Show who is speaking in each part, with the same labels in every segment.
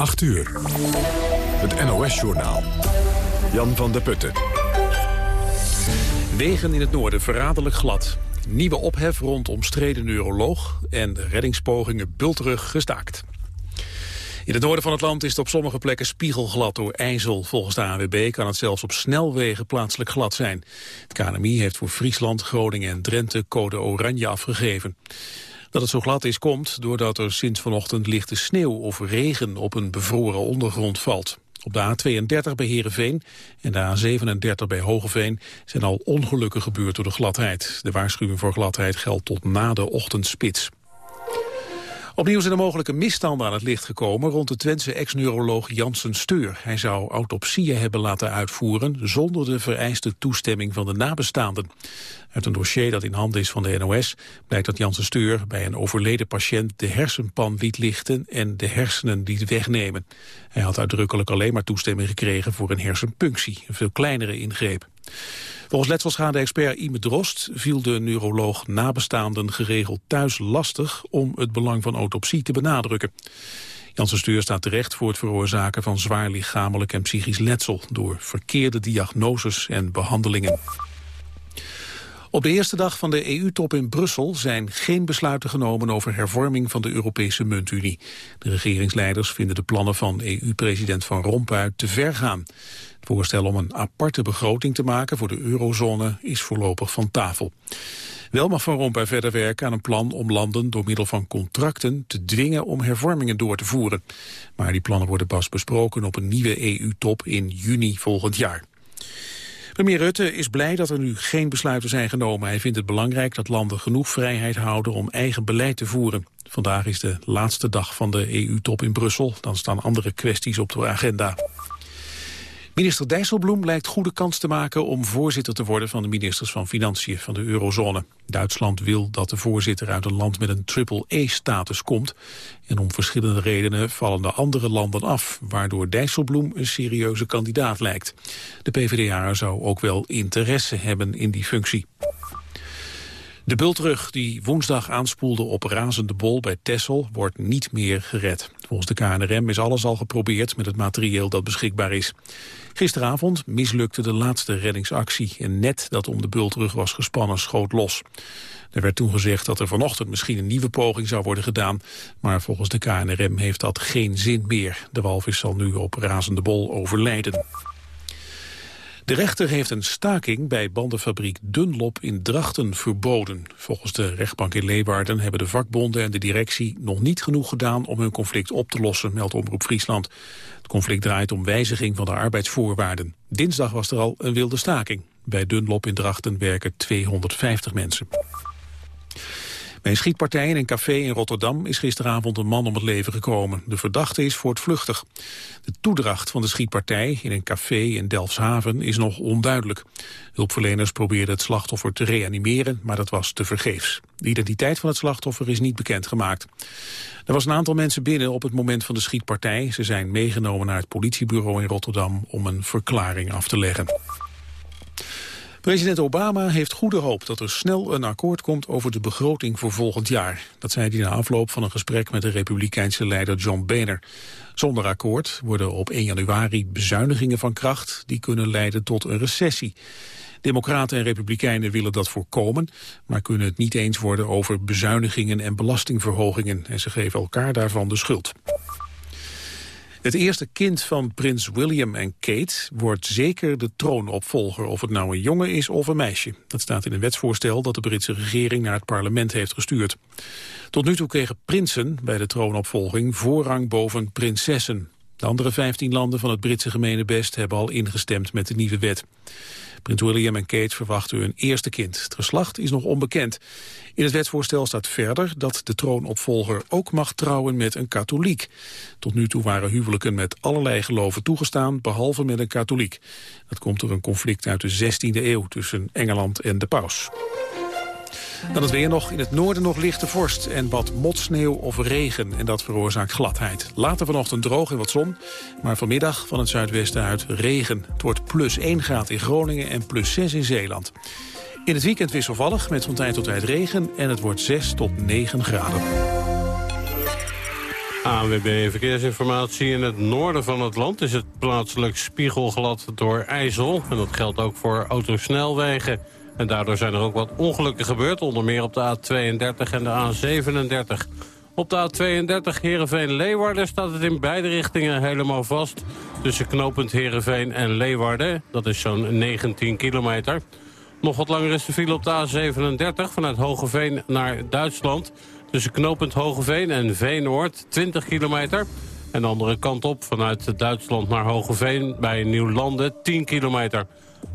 Speaker 1: 8 uur. Het NOS-journaal. Jan van der Putten.
Speaker 2: Wegen in het noorden verraderlijk glad. Nieuwe ophef rond omstreden neuroloog en reddingspogingen bulterig gestaakt. In het noorden van het land is het op sommige plekken spiegelglad door ijzel. Volgens de ANWB kan het zelfs op snelwegen plaatselijk glad zijn. Het KNMI heeft voor Friesland, Groningen en Drenthe code oranje afgegeven. Dat het zo glad is komt doordat er sinds vanochtend lichte sneeuw of regen op een bevroren ondergrond valt. Op de A32 bij Heerenveen en de A37 bij Hogeveen zijn al ongelukken gebeurd door de gladheid. De waarschuwing voor gladheid geldt tot na de ochtendspits. Opnieuw zijn er mogelijke misstanden aan het licht gekomen rond de Twentse ex-neuroloog Janssen Steur. Hij zou autopsieën hebben laten uitvoeren zonder de vereiste toestemming van de nabestaanden. Uit een dossier dat in handen is van de NOS blijkt dat Janssen Steur bij een overleden patiënt de hersenpan liet lichten en de hersenen liet wegnemen. Hij had uitdrukkelijk alleen maar toestemming gekregen voor een hersenpunctie, een veel kleinere ingreep. Volgens letselschade-expert Ime Drost viel de neuroloog nabestaanden geregeld thuis lastig om het belang van autopsie te benadrukken. Janssen Stuur staat terecht voor het veroorzaken van zwaar lichamelijk en psychisch letsel door verkeerde diagnoses en behandelingen. Op de eerste dag van de EU-top in Brussel zijn geen besluiten genomen over hervorming van de Europese muntunie. De regeringsleiders vinden de plannen van EU-president Van Rompuy te ver gaan. Het voorstel om een aparte begroting te maken voor de eurozone is voorlopig van tafel. Wel mag Van Rompuy verder werken aan een plan om landen door middel van contracten te dwingen om hervormingen door te voeren. Maar die plannen worden pas besproken op een nieuwe EU-top in juni volgend jaar. Premier Rutte is blij dat er nu geen besluiten zijn genomen. Hij vindt het belangrijk dat landen genoeg vrijheid houden om eigen beleid te voeren. Vandaag is de laatste dag van de EU-top in Brussel. Dan staan andere kwesties op de agenda. Minister Dijsselbloem lijkt goede kans te maken om voorzitter te worden van de ministers van Financiën van de eurozone. Duitsland wil dat de voorzitter uit een land met een triple-E-status komt. En om verschillende redenen vallen de andere landen af, waardoor Dijsselbloem een serieuze kandidaat lijkt. De PvdA zou ook wel interesse hebben in die functie. De bultrug die woensdag aanspoelde op razende bol bij Tessel wordt niet meer gered. Volgens de KNRM is alles al geprobeerd met het materieel dat beschikbaar is. Gisteravond mislukte de laatste reddingsactie. Een net dat om de bultrug was gespannen schoot los. Er werd toen gezegd dat er vanochtend misschien een nieuwe poging zou worden gedaan. Maar volgens de KNRM heeft dat geen zin meer. De walvis zal nu op razende bol overlijden. De rechter heeft een staking bij bandenfabriek Dunlop in Drachten verboden. Volgens de rechtbank in Leeuwarden hebben de vakbonden en de directie nog niet genoeg gedaan om hun conflict op te lossen, meldt Omroep Friesland. Het conflict draait om wijziging van de arbeidsvoorwaarden. Dinsdag was er al een wilde staking. Bij Dunlop in Drachten werken 250 mensen. Bij een schietpartij in een café in Rotterdam is gisteravond een man om het leven gekomen. De verdachte is voortvluchtig. De toedracht van de schietpartij in een café in Delfshaven is nog onduidelijk. Hulpverleners probeerden het slachtoffer te reanimeren, maar dat was tevergeefs. De identiteit van het slachtoffer is niet bekendgemaakt. Er was een aantal mensen binnen op het moment van de schietpartij. Ze zijn meegenomen naar het politiebureau in Rotterdam om een verklaring af te leggen. President Obama heeft goede hoop dat er snel een akkoord komt over de begroting voor volgend jaar. Dat zei hij na afloop van een gesprek met de republikeinse leider John Boehner. Zonder akkoord worden op 1 januari bezuinigingen van kracht die kunnen leiden tot een recessie. Democraten en republikeinen willen dat voorkomen, maar kunnen het niet eens worden over bezuinigingen en belastingverhogingen. En ze geven elkaar daarvan de schuld. Het eerste kind van prins William en Kate wordt zeker de troonopvolger, of het nou een jongen is of een meisje. Dat staat in een wetsvoorstel dat de Britse regering naar het parlement heeft gestuurd. Tot nu toe kregen prinsen bij de troonopvolging voorrang boven prinsessen. De andere 15 landen van het Britse gemeenebest hebben al ingestemd met de nieuwe wet. Prins William en Kate verwachten hun eerste kind. Het geslacht is nog onbekend. In het wetsvoorstel staat verder dat de troonopvolger ook mag trouwen met een katholiek. Tot nu toe waren huwelijken met allerlei geloven toegestaan, behalve met een katholiek. Dat komt door een conflict uit de 16e eeuw tussen Engeland en de paus. Dan het weer nog. In het noorden nog lichte vorst en wat motsneeuw of regen. En dat veroorzaakt gladheid. Later vanochtend droog en wat zon. Maar vanmiddag van het zuidwesten uit regen. Het wordt plus 1 graad in Groningen en plus 6 in Zeeland. In het weekend wisselvallig met van tijd tot tijd regen. En het wordt 6 tot 9 graden.
Speaker 3: ANWB Verkeersinformatie. In het noorden van het land is het plaatselijk spiegelglad door IJssel. En dat geldt ook voor autosnelwegen. En daardoor zijn er ook wat ongelukken gebeurd. Onder meer op de A32 en de A37. Op de A32 Heerenveen-Leeuwarden staat het in beide richtingen helemaal vast. Tussen knooppunt Heerenveen en Leeuwarden. Dat is zo'n 19 kilometer. Nog wat langer is de file op de A37 vanuit Hogeveen naar Duitsland. Tussen knooppunt Hogeveen en Veenoord 20 kilometer. En de andere kant op vanuit Duitsland naar Hogeveen bij Nieuwlanden 10 kilometer.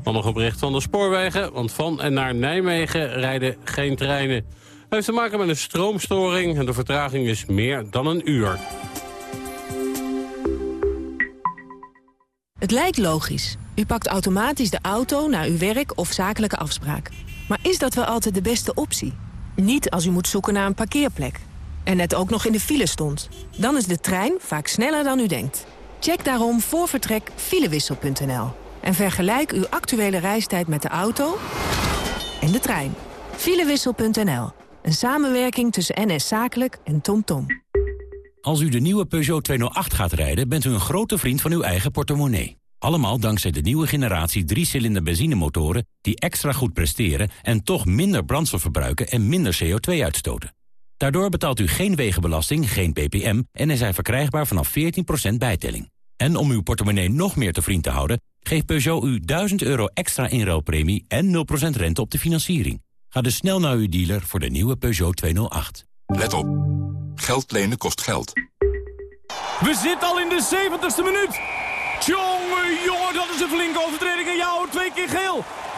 Speaker 3: Dan nog een bericht van de spoorwegen, want van en naar Nijmegen rijden geen treinen. Het heeft te maken met een stroomstoring en de vertraging is meer dan een uur.
Speaker 4: Het lijkt logisch. U pakt automatisch de auto naar uw werk of zakelijke afspraak. Maar is dat wel altijd de beste optie? Niet als u moet zoeken naar een parkeerplek. En net ook nog in de file stond. Dan is de trein vaak sneller dan u denkt. Check daarom voor vertrek filewissel.nl. En vergelijk uw actuele reistijd met de auto en de trein. Filewissel.nl. Een samenwerking tussen NS Zakelijk en TomTom. Tom.
Speaker 5: Als u de nieuwe Peugeot 208 gaat rijden... bent u een grote vriend van uw eigen portemonnee. Allemaal dankzij de nieuwe generatie 3-cilinder benzinemotoren... die extra goed presteren en toch minder brandstof verbruiken... en minder CO2 uitstoten. Daardoor betaalt u geen wegenbelasting, geen ppm... en er zijn verkrijgbaar vanaf 14% bijtelling. En om uw portemonnee nog meer te vriend te houden... geeft Peugeot u 1000 euro extra inruilpremie en 0% rente op de financiering. Ga dus snel naar uw dealer voor de nieuwe Peugeot 208.
Speaker 6: Let op. Geld lenen kost geld.
Speaker 1: We zitten al in de 70ste minuut. Tjonge, jongen, dat is een flinke overtreding. En jou twee keer geel.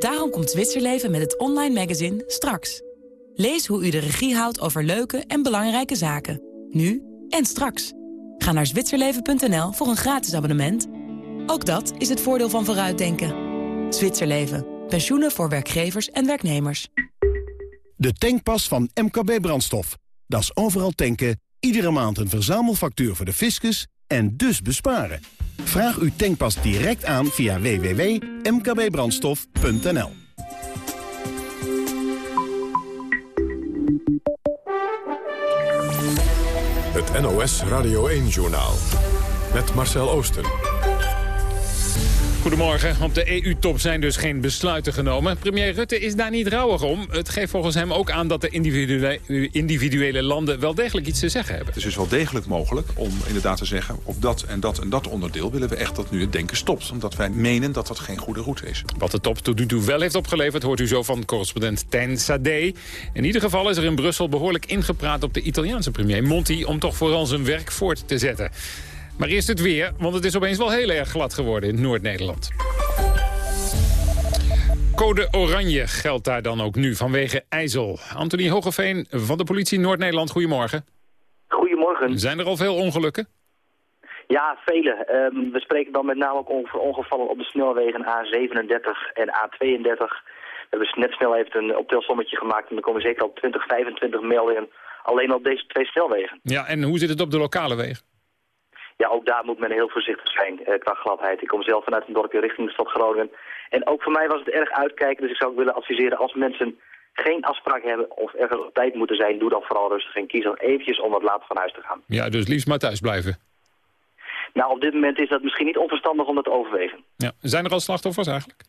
Speaker 7: Daarom komt Zwitserleven met het online magazine Straks. Lees hoe u de regie houdt over leuke en belangrijke zaken. Nu en straks. Ga naar zwitserleven.nl voor een gratis abonnement. Ook dat is het voordeel van vooruitdenken. Zwitserleven. Pensioenen voor werkgevers en werknemers.
Speaker 8: De tankpas van MKB Brandstof. Dat is overal tanken, iedere maand een verzamelfactuur voor de fiscus en dus besparen. Vraag uw tankpas direct aan via www.mkbbrandstof.nl
Speaker 6: Het NOS Radio 1-journaal. Met Marcel Oosten.
Speaker 9: Goedemorgen. Op de EU-top zijn dus geen besluiten genomen. Premier Rutte is daar niet rouwig om. Het geeft volgens hem ook aan dat de individuele, individuele landen wel degelijk iets te zeggen hebben.
Speaker 10: Het is dus wel degelijk mogelijk om inderdaad te zeggen... op dat en dat en dat onderdeel willen we echt dat nu het denken stopt. Omdat wij menen dat dat geen goede route is.
Speaker 9: Wat de top tot nu toe wel heeft opgeleverd... hoort u zo van correspondent Tijn Sade. In ieder geval is er in Brussel behoorlijk ingepraat op de Italiaanse premier Monti... om toch vooral zijn werk voort te zetten. Maar eerst het weer, want het is opeens wel heel erg glad geworden in Noord-Nederland. Code oranje geldt daar dan ook nu vanwege IJssel. Anthony Hogeveen van de politie Noord-Nederland, goedemorgen.
Speaker 11: Goedemorgen.
Speaker 9: Zijn er al veel ongelukken?
Speaker 11: Ja, vele. Ehm, we spreken dan met name ook over ongevallen op de snelwegen A37 en A32. We hebben net snel even een optelsommetje gemaakt en er komen zeker al 20, 25 meldingen alleen op deze twee snelwegen.
Speaker 9: Ja, en hoe zit het op de lokale wegen?
Speaker 11: Ja, ook daar moet men heel voorzichtig zijn uh, qua gladheid. Ik kom zelf vanuit een dorpje richting de stad Groningen. En ook voor mij was het erg uitkijken, dus ik zou ook willen adviseren als mensen geen afspraak hebben of ergens op tijd moeten zijn, doe dan vooral rustig en kies dan eventjes om wat later van huis te gaan.
Speaker 9: Ja, dus liefst maar thuis blijven.
Speaker 11: Nou, op dit moment is dat misschien niet onverstandig om dat te overwegen.
Speaker 9: Ja. Zijn er al slachtoffers eigenlijk?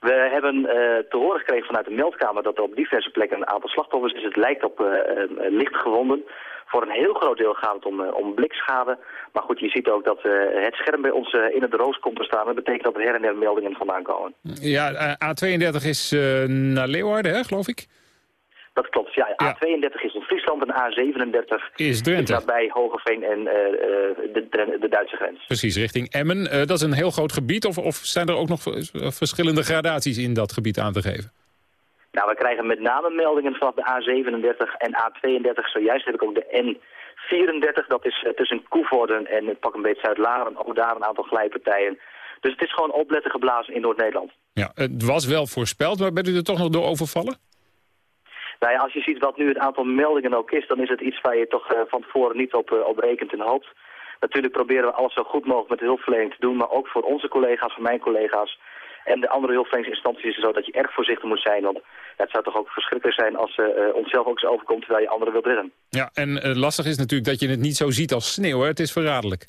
Speaker 11: We hebben uh, te horen gekregen vanuit de meldkamer dat er op diverse plekken een aantal slachtoffers is. Het lijkt op uh, licht gewonden. Voor een heel groot deel gaat het om, uh, om blikschade. Maar goed, je ziet ook dat uh, het scherm bij ons uh, in het roos komt te staan. Dat betekent dat er her en der meldingen vandaan komen.
Speaker 9: Ja, A32 is naar Leeuwarden, hè, geloof ik?
Speaker 11: Dat klopt, ja. A32 is in Friesland en A37
Speaker 9: is Drenthe.
Speaker 11: nabij Hogeveen en de, de, de, Duitse grens.
Speaker 9: Precies, richting Emmen. dat is een heel groot gebied of, of zijn er ook nog verschillende gradaties in dat gebied aan te geven?
Speaker 11: Nou, we krijgen met name meldingen vanaf de A37 en A32. Zojuist heb ik ook de 34, dat is tussen Koevoorden en pak een beetje Zuid-Laren. Ook daar een aantal glijpartijen. Dus het is gewoon opletten geblazen in Noord-Nederland.
Speaker 9: Ja, het was wel voorspeld, maar bent u er toch nog door overvallen?
Speaker 11: Nou ja, als je ziet wat nu het aantal meldingen ook is, dan is het iets waar je toch van tevoren niet op, op rekent en hoopt. Natuurlijk proberen we alles zo goed mogelijk met de hulpverlening te doen, maar ook voor onze collega's, voor mijn collega's en de andere hulpverleningsinstanties is het zo dat je erg voorzichtig moet zijn. Want het zou toch ook verschrikkelijk zijn als uh, onszelf ook eens overkomt terwijl je anderen wilt redden.
Speaker 9: Ja, en uh, lastig is natuurlijk dat je het niet zo ziet als sneeuw. Hè? Het is verraderlijk.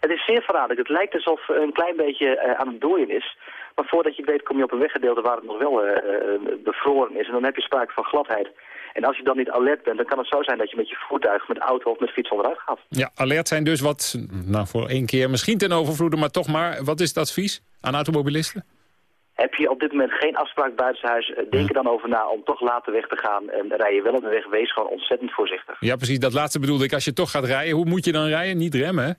Speaker 11: Het is zeer verraderlijk. Het lijkt alsof een klein beetje aan het dooien is. Maar voordat je het weet kom je op een weggedeelte waar het nog wel bevroren is. En dan heb je sprake van gladheid. En als je dan niet alert bent, dan kan het zo zijn dat je met je voertuig, met auto of met fiets onderuit gaat.
Speaker 9: Ja, alert zijn dus wat, nou voor één keer misschien ten overvloede, maar toch maar. Wat is het advies aan automobilisten?
Speaker 11: Heb je op dit moment geen afspraak buitenshuis, denk er dan over na om toch later weg te gaan. En rij je wel op de weg, wees gewoon ontzettend voorzichtig.
Speaker 9: Ja, precies. Dat laatste bedoelde ik. Als je toch gaat rijden, hoe moet je dan rijden? Niet remmen, hè?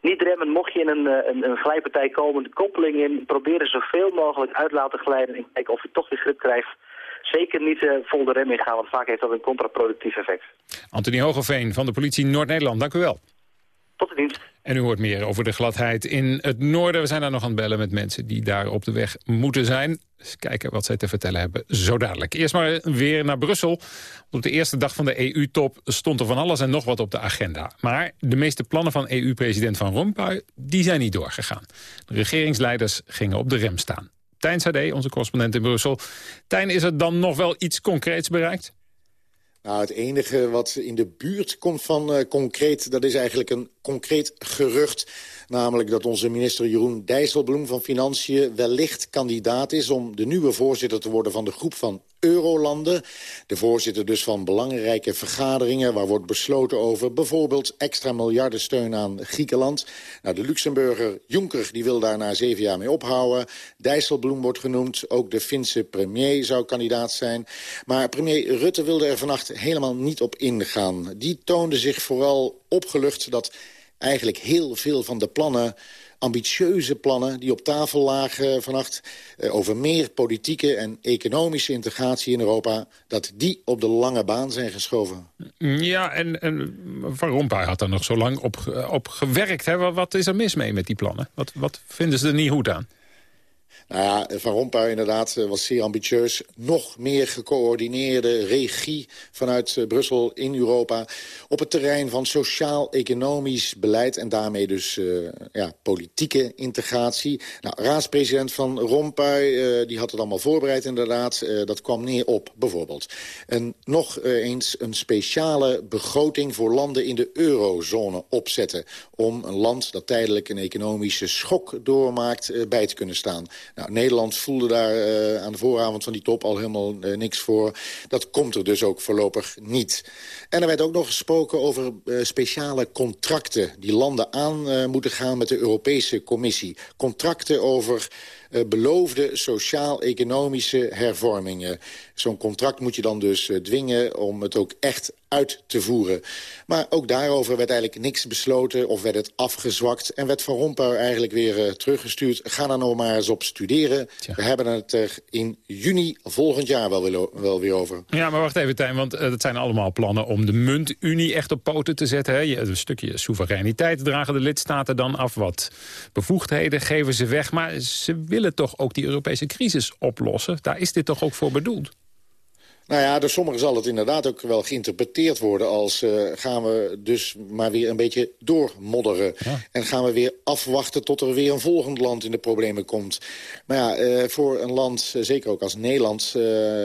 Speaker 11: Niet remmen, mocht je in een, een, een glijpartij komen, de koppeling in, probeer er zoveel mogelijk uit laten glijden en kijken of je toch die grip krijgt zeker niet uh, vol de rem in gaan, want vaak heeft dat een contraproductief effect.
Speaker 9: Anthony Hogeveen van de politie Noord-Nederland, dank u wel.
Speaker 11: Tot de dienst.
Speaker 9: En u hoort meer over de gladheid in het noorden. We zijn daar nog aan het bellen met mensen die daar op de weg moeten zijn. Eens kijken wat zij te vertellen hebben zo dadelijk. Eerst maar weer naar Brussel. Op de eerste dag van de EU-top stond er van alles en nog wat op de agenda. Maar de meeste plannen van EU-president Van Rompuy die zijn niet doorgegaan. De regeringsleiders gingen op de rem staan. Tijn Sade, onze correspondent in Brussel. Tijn, is er dan nog wel iets concreets bereikt?
Speaker 12: Nou, het enige wat in de buurt komt van uh, concreet... dat is eigenlijk een concreet gerucht. Namelijk dat onze minister Jeroen Dijsselbloem van Financiën... wellicht kandidaat is om de nieuwe voorzitter te worden... van de groep van eurolanden. De voorzitter dus van belangrijke vergaderingen... waar wordt besloten over bijvoorbeeld extra miljardensteun aan Griekenland. Nou, de Luxemburger Juncker die wil daar na zeven jaar mee ophouden. Dijsselbloem wordt genoemd. Ook de Finse premier zou kandidaat zijn. Maar premier Rutte wilde er vannacht helemaal niet op ingaan. Die toonde zich vooral opgelucht dat eigenlijk heel veel van de plannen ambitieuze plannen die op tafel lagen vannacht... Uh, over meer politieke en economische integratie in Europa... dat die op de lange baan zijn geschoven.
Speaker 9: Ja, en, en Van Rompuy had er nog zo lang op, op gewerkt. Hè? Wat is er mis mee met die plannen? Wat, wat vinden ze er niet goed aan?
Speaker 12: Nou ja, Van Rompuy inderdaad eh, was zeer ambitieus. Nog meer gecoördineerde regie vanuit uh, Brussel in Europa... op het terrein van sociaal-economisch beleid... en daarmee dus uh, ja, politieke integratie. Nou, raadspresident Van Rompuy die had het allemaal voorbereid inderdaad. dat kwam neer op bijvoorbeeld. En nog eens een speciale begroting voor landen in de eurozone opzetten... om een land dat tijdelijk een economische schok doormaakt bij te kunnen staan... Nou, Nederland voelde daar uh, aan de vooravond van die top al helemaal uh, niks voor. Dat komt er dus ook voorlopig niet. En er werd ook nog gesproken over uh, speciale contracten... die landen aan moeten gaan met de Europese Commissie. Contracten over uh, beloofde sociaal-economische hervormingen. Zo'n contract moet je dan dus uh, dwingen om het ook echt uit te voeren. Maar ook daarover werd eigenlijk niks besloten of werd het afgezwakt... en werd Van Rompuy eigenlijk weer uh, teruggestuurd. Ga daar nog maar eens op studeren. Tja. We hebben het er in juni volgend jaar wel weer, wel weer over.
Speaker 9: Ja, maar wacht even, Tijn, want het zijn allemaal plannen... om de muntunie echt op poten te zetten. Hè? Een stukje soevereiniteit dragen de lidstaten dan af. Wat bevoegdheden geven ze weg, maar ze willen toch ook die Europese crisis oplossen. Daar is dit toch ook voor bedoeld?
Speaker 12: Nou ja, door sommigen zal het inderdaad ook wel geïnterpreteerd worden... als uh, gaan we dus maar weer een beetje doormodderen. Ja. En gaan we weer afwachten tot er weer een volgend land in de problemen komt. Maar ja, uh, voor een land, zeker ook als Nederland, uh,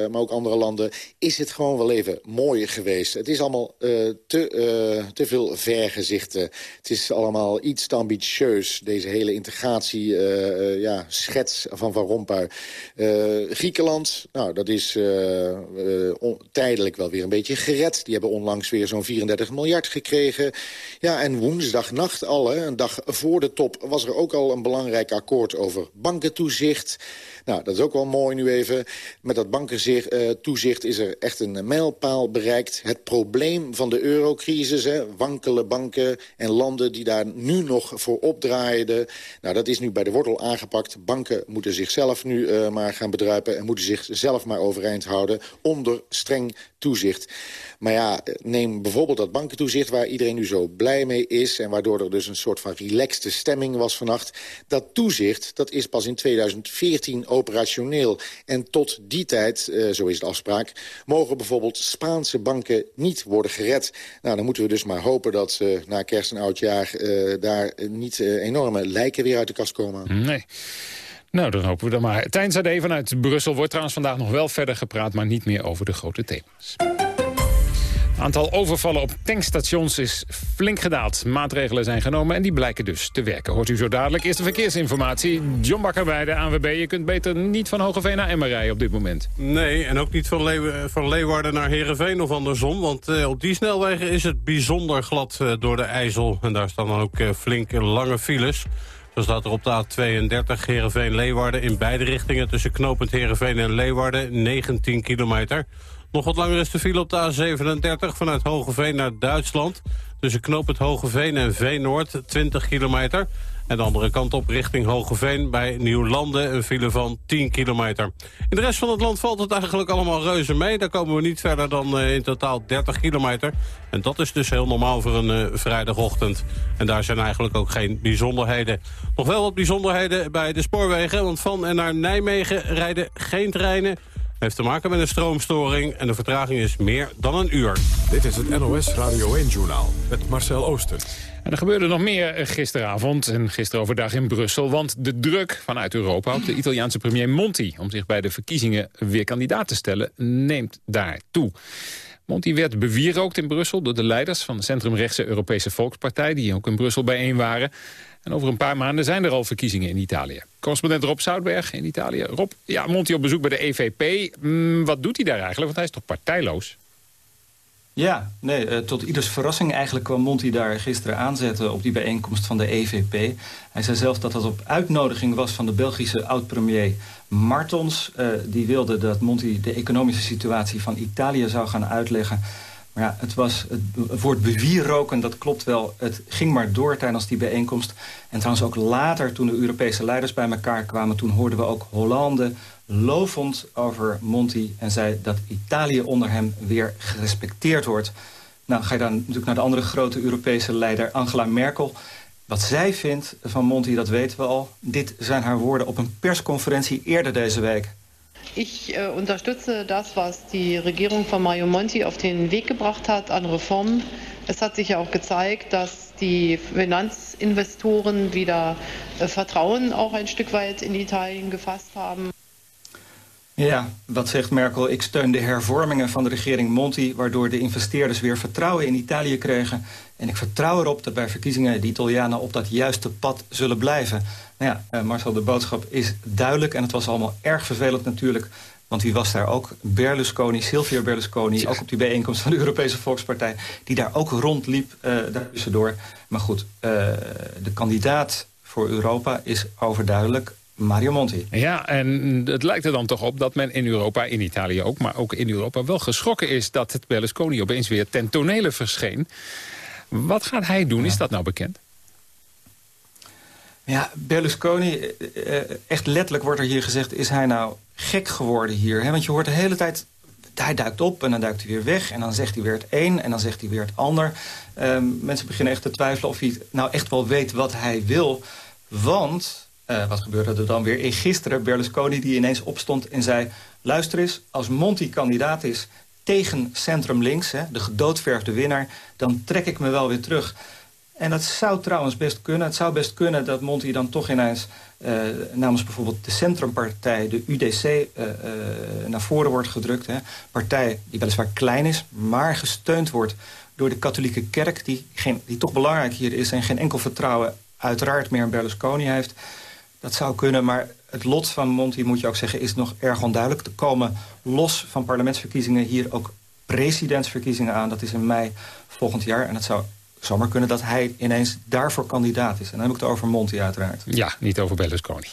Speaker 12: maar ook andere landen... is het gewoon wel even mooi geweest. Het is allemaal te, te veel vergezichten. Het is allemaal iets te ambitieus, deze hele integratie... ja, schets van Van Rompuy. Griekenland, nou, dat is uh, tijdelijk wel weer een beetje gered. Die hebben onlangs weer zo'n 34 miljard gekregen. Ja, en woensdagnacht al, hè, een dag voor de top... was er ook al een belangrijk akkoord over bankentoezicht... Nou, dat is ook wel mooi nu even. Met dat bankentoezicht is er echt een mijlpaal bereikt. Het probleem van de eurocrisis, hè, wankele banken en landen die daar nu nog voor opdraaiden. Nou, dat is nu bij de wortel aangepakt. Banken moeten zichzelf nu uh, maar gaan bedruipen en moeten zichzelf maar overeind houden. Zonder streng toezicht. Maar ja, neem bijvoorbeeld dat bankentoezicht... waar iedereen nu zo blij mee is... en waardoor er dus een soort van relaxte stemming was vannacht. Dat toezicht dat is pas in 2014 operationeel. En tot die tijd, uh, zo is de afspraak... mogen bijvoorbeeld Spaanse banken niet worden gered. Nou, dan moeten we dus maar hopen dat uh, na kerst en oudjaar... Uh, daar niet enorme lijken weer uit de kast komen.
Speaker 9: Nee. Nou, dan hopen we dan maar. Tijn Zade vanuit Brussel wordt trouwens vandaag nog wel verder gepraat... maar niet meer over de grote thema's. Aantal overvallen op tankstations is flink gedaald. Maatregelen zijn genomen en die blijken dus te werken. Hoort u zo dadelijk. Eerste verkeersinformatie. John Bakker bij de ANWB. Je kunt beter niet van Hogeveen naar Emmer rijden op dit moment.
Speaker 3: Nee, en ook niet van, Leeuw van Leeuwarden naar Heerenveen of andersom. Want uh, op die snelwegen is het bijzonder glad uh, door de IJssel. En daar staan dan ook uh, flink lange files. Zo staat er op de A32 Heerenveen-Leeuwarden in beide richtingen... tussen knooppunt Heerenveen en Leeuwarden 19 kilometer. Nog wat langer is de file op de A37 vanuit Hogeveen naar Duitsland. Tussen knooppunt Hogeveen en Veenoord 20 kilometer. En de andere kant op richting Hogeveen bij Nieuwlanden een file van 10 kilometer. In de rest van het land valt het eigenlijk allemaal reuze mee. Daar komen we niet verder dan uh, in totaal 30 kilometer. En dat is dus heel normaal voor een uh, vrijdagochtend. En daar zijn eigenlijk ook geen bijzonderheden. Nog wel wat bijzonderheden bij de spoorwegen. Want van en naar Nijmegen rijden geen treinen heeft te maken met een stroomstoring en de vertraging is meer dan een uur.
Speaker 1: Dit is het NOS Radio 1-journaal met Marcel Ooster.
Speaker 9: En er gebeurde nog meer gisteravond en gisteren overdag in Brussel... want de druk vanuit Europa op de Italiaanse premier Monti... om zich bij de verkiezingen weer kandidaat te stellen, neemt daar toe. Monti werd bewierookt in Brussel door de leiders van de centrumrechtse Europese Volkspartij... die ook in Brussel bijeen waren. En over een paar maanden zijn er al verkiezingen in Italië. Correspondent Rob Zoutberg in Italië. Rob, ja, Monti op bezoek bij de EVP. Mm, wat doet hij daar eigenlijk? Want hij is toch partijloos?
Speaker 13: Ja, nee, uh, tot ieders verrassing eigenlijk kwam Monti daar gisteren aanzetten op die bijeenkomst van de EVP. Hij zei zelf dat dat op uitnodiging was van de Belgische oud-premier Martons. Uh, die wilde dat Monti de economische situatie van Italië zou gaan uitleggen. Maar ja, het, was, het woord bewierroken, dat klopt wel. Het ging maar door tijdens die bijeenkomst. En trouwens ook later, toen de Europese leiders bij elkaar kwamen... toen hoorden we ook Hollande lovend over Monti... en zei dat Italië onder hem weer gerespecteerd wordt. Nou, ga je dan natuurlijk naar de andere grote Europese leider, Angela Merkel... Wat zij vindt van Monti, dat weten we al. Dit zijn haar woorden op een persconferentie eerder deze week.
Speaker 14: Ich äh, unterstütze das, was die Regierung von Mario Monti auf den Weg gebracht hat an Reformen. Es hat sich ja auch gezeigt, dass die Finanzinvestoren wieder äh, Vertrauen auch ein Stück weit in Italien gefasst haben.
Speaker 13: Ja, wat zegt Merkel? Ik steun de hervormingen van de regering Monti... waardoor de investeerders weer vertrouwen in Italië kregen. En ik vertrouw erop dat bij verkiezingen de Italianen op dat juiste pad zullen blijven. Nou ja, uh, Marcel, de boodschap is duidelijk. En het was allemaal erg vervelend natuurlijk. Want wie was daar ook? Berlusconi, Silvio Berlusconi, ook op die bijeenkomst van de Europese Volkspartij... die daar ook rondliep tussendoor. Maar goed, uh, de kandidaat voor Europa is overduidelijk Mario Monti.
Speaker 9: Ja, en het lijkt er dan toch op dat men in Europa, in Italië ook... maar ook in Europa wel geschrokken is dat het Berlusconi opeens weer ten tonele verscheen. Wat gaat hij doen? Ja. Is dat nou bekend?
Speaker 13: Ja, Berlusconi, eh, eh, echt letterlijk wordt er hier gezegd... is hij nou gek geworden hier? Hè? Want je hoort de hele tijd... hij duikt op en dan duikt hij weer weg... en dan zegt hij weer het een en dan zegt hij weer het ander. Um, mensen beginnen echt te twijfelen of hij nou echt wel weet wat hij wil. Want, uh, wat gebeurde er dan weer? Gisteren Berlusconi die ineens opstond en zei... luister eens, als Monti kandidaat is tegen Centrum Links... Hè, de gedoodverfde winnaar, dan trek ik me wel weer terug... En dat zou trouwens best kunnen. Het zou best kunnen dat Monti dan toch ineens uh, namens bijvoorbeeld de Centrumpartij, de UDC, uh, naar voren wordt gedrukt. Hè. Partij die weliswaar klein is, maar gesteund wordt door de katholieke kerk... Die, geen, die toch belangrijk hier is en geen enkel vertrouwen uiteraard meer in Berlusconi heeft. Dat zou kunnen, maar het lot van Monti, moet je ook zeggen, is nog erg onduidelijk. Er komen los van parlementsverkiezingen hier ook presidentsverkiezingen aan. Dat is in mei volgend jaar en dat zou zou maar kunnen dat hij ineens daarvoor kandidaat is. En dan heb ik het over Monti uiteraard.
Speaker 9: Ja, niet over Berlusconi.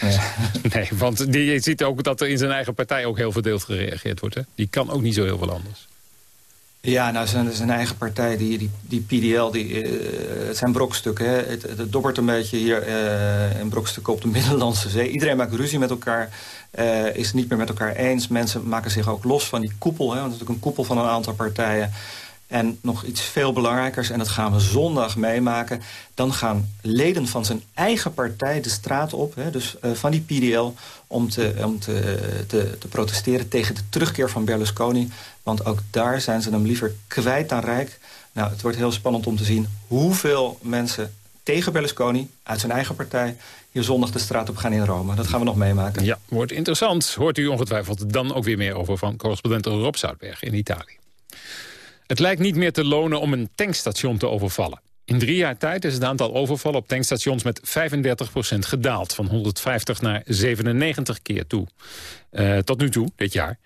Speaker 9: Ja. nee, want die, je ziet ook dat er in zijn eigen partij ook heel verdeeld gereageerd wordt. Hè? Die kan ook niet zo heel veel anders.
Speaker 13: Ja, nou, zijn, zijn eigen partij, die, die, die PDL, die, uh, het zijn brokstukken. Hè. Het, dobbert een beetje hier uh, in brokstukken op de Middellandse Zee. Iedereen maakt ruzie met elkaar, uh, is het niet meer met elkaar eens. Mensen maken zich ook los van die koepel. Hè, want het is natuurlijk een koepel van een aantal partijen. En nog iets veel belangrijkers, en dat gaan we zondag meemaken... dan gaan leden van zijn eigen partij de straat op, hè, dus van die PDL... om, te, om te, te, te, protesteren tegen de terugkeer van Berlusconi. Want ook daar zijn ze hem liever kwijt dan rijk. Nou, het wordt heel spannend om te zien hoeveel mensen tegen Berlusconi... uit zijn eigen partij hier zondag de straat op gaan in Rome. Dat gaan we nog meemaken.
Speaker 9: Ja, wordt interessant. Hoort u ongetwijfeld dan ook weer meer over... van correspondent Rob Zoutberg in Italië. Het lijkt niet meer te lonen om een tankstation te overvallen. In drie jaar tijd is het aantal overvallen op tankstations met 35% gedaald. Van 150 naar 97 keer toe. Uh, tot nu toe, dit jaar.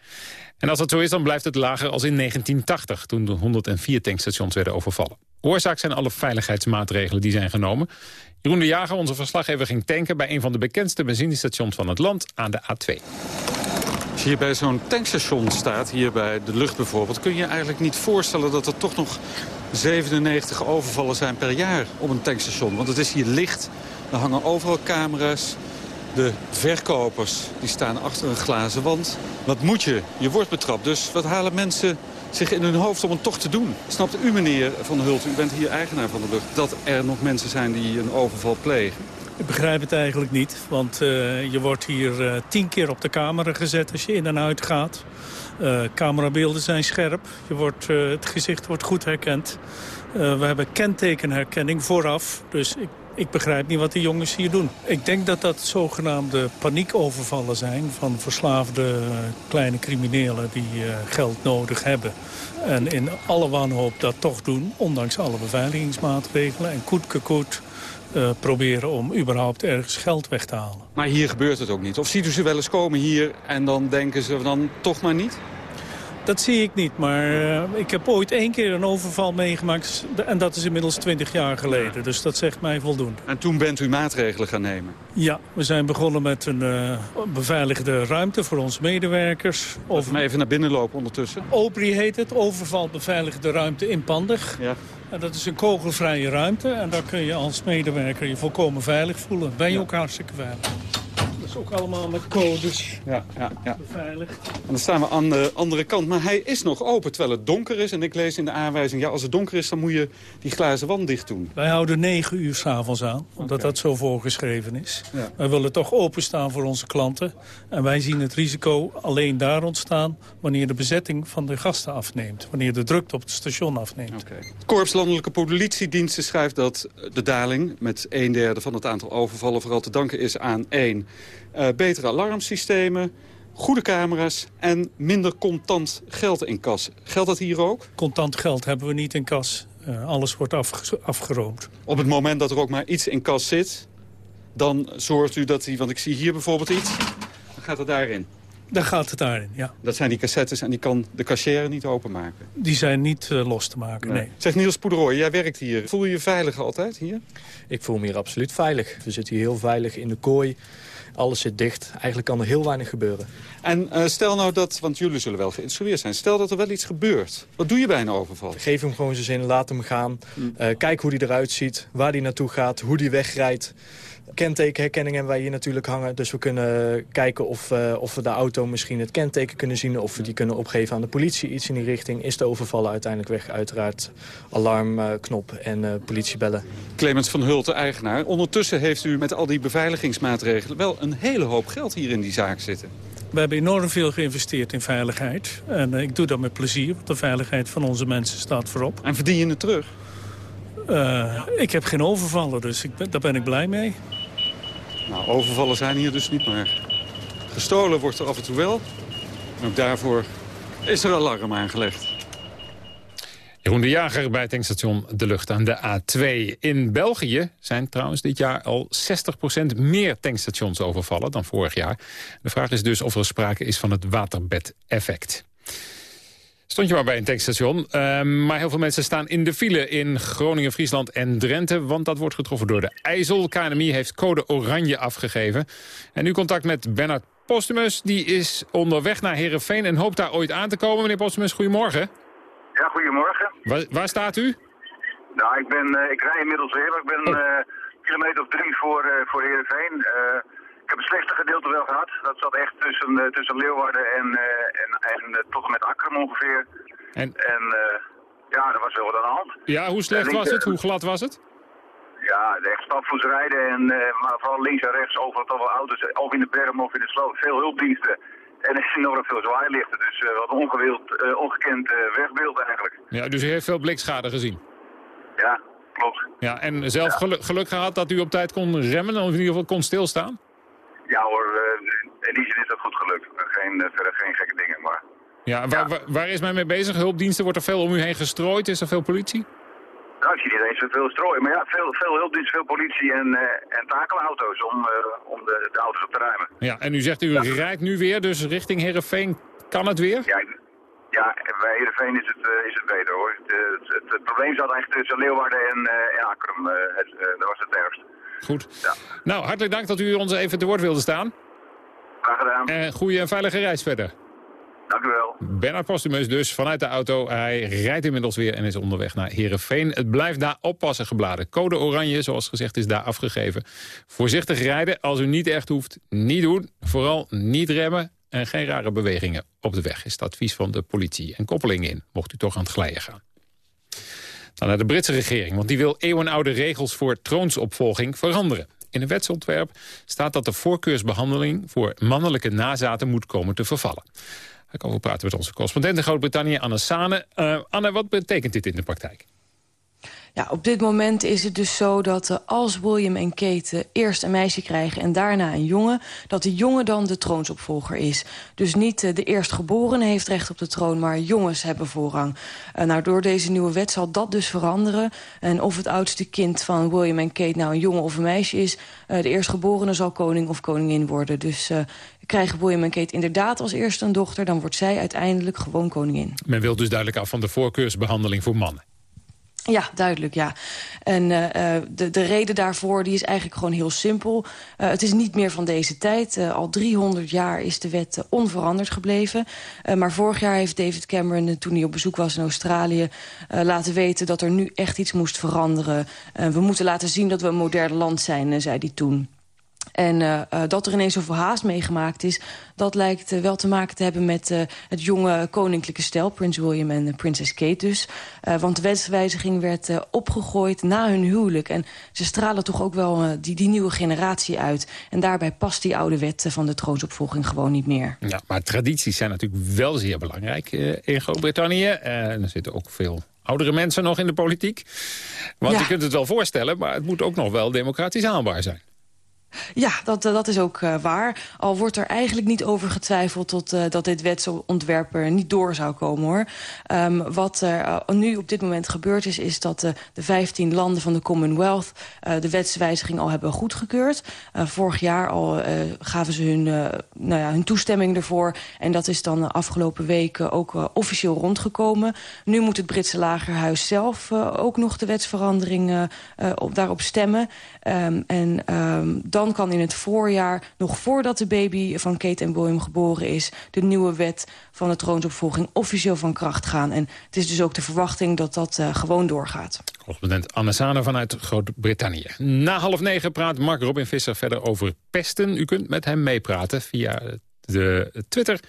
Speaker 9: En als dat zo is, dan blijft het lager als in 1980... toen er 104 tankstations werden overvallen. Oorzaak zijn alle veiligheidsmaatregelen die zijn genomen. Jeroen de Jager, onze verslaggever, ging tanken... bij een van de bekendste benzinestations van het land aan de A2.
Speaker 15: Als je hier bij zo'n tankstation staat, hier bij de lucht bijvoorbeeld... kun je eigenlijk niet voorstellen dat er toch nog 97 overvallen zijn per jaar op een tankstation. Want het is hier licht, er hangen overal camera's. De verkopers die staan achter een glazen wand. Wat moet je? Je wordt betrapt. Dus wat halen mensen zich in hun hoofd om het toch te doen? Snapt u, meneer Van Hult, u bent hier eigenaar van de lucht... dat er nog mensen zijn die een overval plegen?
Speaker 16: Ik begrijp het eigenlijk niet, want uh, je wordt hier uh, tien keer op de camera gezet als je in en uit gaat. Uh, camerabeelden zijn scherp, je wordt, het gezicht wordt goed herkend. we hebben kentekenherkenning vooraf, dus ik, ik begrijp niet wat die jongens hier doen. Ik denk dat dat zogenaamde paniekovervallen zijn van verslaafde kleine criminelen die geld nodig hebben. En in alle wanhoop dat toch doen, ondanks alle beveiligingsmaatregelen en koet koet uh, proberen om überhaupt ergens geld weg te halen.
Speaker 15: Maar hier gebeurt het ook niet? Of ziet u ze wel eens komen hier en dan denken ze dan toch maar niet?
Speaker 16: Dat zie ik niet, maar uh, ik heb ooit één keer een overval meegemaakt... en dat is inmiddels 20 jaar geleden, dus dat zegt mij voldoende.
Speaker 15: En toen bent u maatregelen gaan nemen?
Speaker 16: Ja, we zijn begonnen met een uh, beveiligde ruimte voor onze medewerkers.
Speaker 15: Over... maar even naar binnen lopen ondertussen.
Speaker 16: OPRI heet het, overval beveiligde ruimte in Pandig. Ja. En dat is een kogelvrije ruimte en daar kun je als medewerker je volkomen veilig voelen. Ben je ja. ook hartstikke veilig ook allemaal met codes
Speaker 15: ja, ja, ja. beveiligd. En dan staan we aan de andere kant. Maar hij is nog open, terwijl het donker is. En ik lees in de aanwijzing, ja, als het donker is, dan moet je die glazen wand dicht doen.
Speaker 16: Wij houden negen uur s'avonds aan, omdat okay. dat zo voorgeschreven is. Ja. Wij willen toch openstaan voor onze klanten. En wij zien het risico alleen daar ontstaan wanneer de bezetting van de gasten afneemt. Wanneer de drukte op het station afneemt.
Speaker 15: Okay. Het Korps Landelijke Politiediensten schrijft dat de daling met een derde van het aantal overvallen vooral te danken is aan één betere alarmsystemen, goede camera's en minder contant geld in kas. Geldt dat hier ook?
Speaker 16: Contant geld hebben we niet in kas. Uh, alles wordt afge afgeroomd.
Speaker 15: Op het moment dat er ook maar iets in kas zit... dan zorgt u dat hij, want ik zie hier bijvoorbeeld iets... dan gaat het daarin.
Speaker 16: Dan gaat het daarin, ja.
Speaker 15: Dat zijn die cassettes en die kan de cashier niet openmaken?
Speaker 16: Die zijn niet uh, los te maken, nee. nee.
Speaker 15: Zeg Niels Poederooi, jij werkt hier. Voel je je veilig altijd hier?
Speaker 17: Ik voel me hier absoluut veilig. We zitten hier heel veilig in de kooi. Alles zit dicht. Eigenlijk kan er heel weinig gebeuren.
Speaker 15: En uh, stel nou dat, want jullie zullen wel geïnstrueerd zijn... stel dat er wel iets gebeurt. Wat doe je bij een overval?
Speaker 17: Geef hem gewoon zijn zin, laat hem gaan. Hmm. Uh, kijk hoe hij eruit ziet, waar hij naartoe gaat, hoe hij wegrijdt. Kentekenherkenning hebben wij hier natuurlijk hangen. Dus we kunnen kijken of, uh, of we de auto misschien het kenteken kunnen zien... of we die kunnen opgeven aan de politie, iets in die richting. Is de overvallen uiteindelijk weg? Uiteraard alarmknop uh, en uh, politie bellen.
Speaker 15: Clemens van Hult, de eigenaar. Ondertussen heeft u met al die beveiligingsmaatregelen... wel een hele hoop geld hier in die zaak zitten.
Speaker 16: We hebben enorm veel geïnvesteerd in veiligheid. En ik doe dat met plezier, want de veiligheid van onze mensen staat voorop.
Speaker 15: En verdien je het terug?
Speaker 16: Uh, ik heb geen overvallen, dus ik ben, daar ben ik blij mee.
Speaker 15: Nou, overvallen zijn hier dus niet, maar gestolen wordt er af en toe wel. En ook daarvoor is er alarm aangelegd.
Speaker 9: Jeroen de Jager bij tankstation De Lucht aan de A2. In België zijn trouwens dit jaar al 60% meer tankstations overvallen dan vorig jaar. De vraag is dus of er sprake is van het waterbed-effect. Stond je maar bij een tankstation. Uh, maar heel veel mensen staan in de file in Groningen, Friesland en Drenthe. Want dat wordt getroffen door de IJssel. KNMI heeft code oranje afgegeven. En nu contact met Bernard Postumus. Die is onderweg naar Heerenveen en hoopt daar ooit aan te komen. Meneer Postumus, goedemorgen.
Speaker 18: Ja, goedemorgen.
Speaker 9: Waar, waar staat u?
Speaker 18: Nou, ik, ben, eh, ik rij inmiddels weer, ik ben
Speaker 9: Oh.
Speaker 18: eh kilometer of drie voor, eh voor Heerenveen. Ik heb het slechtste gedeelte wel gehad. Dat zat echt tussen, eh, tussen Leeuwarden en, eh, en, en eh, tot en met Akrum ongeveer.
Speaker 9: En,
Speaker 18: en ja, er was wel wat aan de hand.
Speaker 9: Ja, hoe slecht was het? Hoe glad was het?
Speaker 18: Ja, echt stapvoets rijden, en, maar vooral links en rechts overal toch wel auto's, of in de berm of in de sloot. Veel hulpdiensten en er enorm veel zwaailichten. Dus wat ongewild, ongekend wegbeeld eigenlijk.
Speaker 9: Ja, dus u heeft veel blikschade gezien.
Speaker 18: Ja, klopt.
Speaker 9: Ja, en zelf geluk, geluk gehad dat u op tijd kon remmen, of in ieder geval kon stilstaan?
Speaker 18: Ja hoor, eh, in die zin is dat goed gelukt. Geen, eh, verder geen gekke dingen, maar...
Speaker 9: Ja, waar, waar, waar is men mee bezig? Hulpdiensten, wordt er veel om u heen gestrooid? Is er veel politie?
Speaker 18: Nou, ik zie niet eens zoveel strooien. Maar ja, veel, veel hulpdiensten, veel politie en, eh, en takelauto's om, om de, de auto's op te ruimen.
Speaker 9: Ja, en u zegt u rijdt nu weer, dus richting Heerenveen kan het weer?
Speaker 18: Ja, ja bij Heerenveen is het, is het beter hoor. Het, het, het, het probleem zat eigenlijk tussen Leeuwarden en, en Akrum. dat was het ergst.
Speaker 9: Goed. Nou, hartelijk dank dat u ons even te woord wilde staan.
Speaker 18: Graag gedaan.
Speaker 9: En goede en veilige reis verder.
Speaker 18: Dank u wel.
Speaker 9: Bernard Postumus dus vanuit de auto. Hij rijdt inmiddels weer en is onderweg naar Heerenveen. Het blijft daar oppassen gebladen. Code oranje, zoals gezegd, is daar afgegeven. Voorzichtig rijden als u niet echt hoeft. Niet doen. Vooral niet remmen. En geen rare bewegingen op de weg is het advies van de politie. En koppeling in, mocht u toch aan het glijden gaan. Dan naar de Britse regering, want die wil eeuwenoude regels voor troonsopvolging veranderen. In een wetsontwerp staat dat de voorkeursbehandeling voor mannelijke nazaten moet komen te vervallen. Daar komen we praten met onze correspondent in Groot-Brittannië, Anne Sane. Eh, Anne, wat betekent dit in de praktijk?
Speaker 19: Ja, op dit moment is het dus zo dat eh, als William en Kate eerst een meisje krijgen en daarna een jongen, dat de jongen dan de troonsopvolger is. Dus niet eh, de eerstgeborene heeft recht op de troon, maar jongens hebben voorrang. Eh, nou, door deze nieuwe wet zal dat dus veranderen. En of het oudste kind van William en Kate nou een jongen of een meisje is, de eerstgeborene zal koning of koningin worden. Dus krijgen William en Kate inderdaad als eerste een dochter, dan wordt zij uiteindelijk gewoon koningin.
Speaker 9: Men wil dus duidelijk af van de voorkeursbehandeling voor mannen.
Speaker 19: Ja, duidelijk, ja. En eh, eh, de, de reden daarvoor die is eigenlijk gewoon heel simpel. Eh, het is niet meer van deze tijd. Al 300 jaar is de wet onveranderd gebleven. Maar vorig jaar heeft David Cameron, toen hij op bezoek was in Australië... laten weten dat er nu echt iets moest veranderen. We moeten laten zien dat we een modern land zijn, zei hij toen. En uh, uh, dat er ineens zoveel haast meegemaakt is... dat lijkt uh, wel te maken te hebben met het jonge koninklijke stel... Prins William en prinses Kate dus. want de wetswijziging werd opgegooid na hun huwelijk. En ze stralen toch ook wel die, die nieuwe generatie uit. En daarbij past die oude wet van de troonsopvolging gewoon niet meer.
Speaker 9: Ja, maar tradities zijn natuurlijk wel zeer belangrijk in Groot-Brittannië. En er zitten ook veel oudere mensen nog in de politiek. Want ja. je kunt het wel voorstellen, maar het moet ook nog wel democratisch haalbaar zijn.
Speaker 19: Ja, dat, dat is ook uh, waar. Al wordt er eigenlijk niet over getwijfeld... Tot, uh, dat dit wetsontwerp er niet door zou komen, hoor. Um, wat er nu op dit moment gebeurd is... is dat de 15 landen van de Commonwealth... de wetswijziging al hebben goedgekeurd. vorig jaar al gaven ze hun, nou ja, hun toestemming ervoor. En dat is dan de afgelopen weken ook officieel rondgekomen. Nu moet het Britse lagerhuis zelf ook nog de wetsverandering op, daarop stemmen. Um, en um, dan kan in het voorjaar, nog voordat de baby van Kate en William geboren is... de nieuwe wet van de troonsopvolging officieel van kracht gaan. En het is dus ook de verwachting dat dat uh, gewoon doorgaat.
Speaker 9: Correspondent Anne vanuit Groot-Brittannië. Na half negen praat Mark Robin Visser verder over pesten. U kunt met hem meepraten via de Twitter.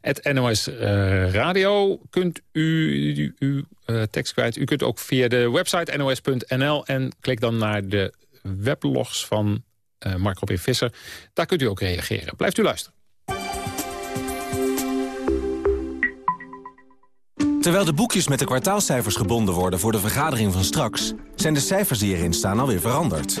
Speaker 9: Het NOS uh, Radio kunt u uw uh, tekst kwijt. U kunt ook via de website nos.nl en klik dan naar de weblogs van uh, Mark Robin Visser. Daar kunt u ook reageren. Blijft u luisteren.
Speaker 20: Terwijl de boekjes met de kwartaalcijfers gebonden worden voor de vergadering van straks... zijn de cijfers die erin staan alweer veranderd.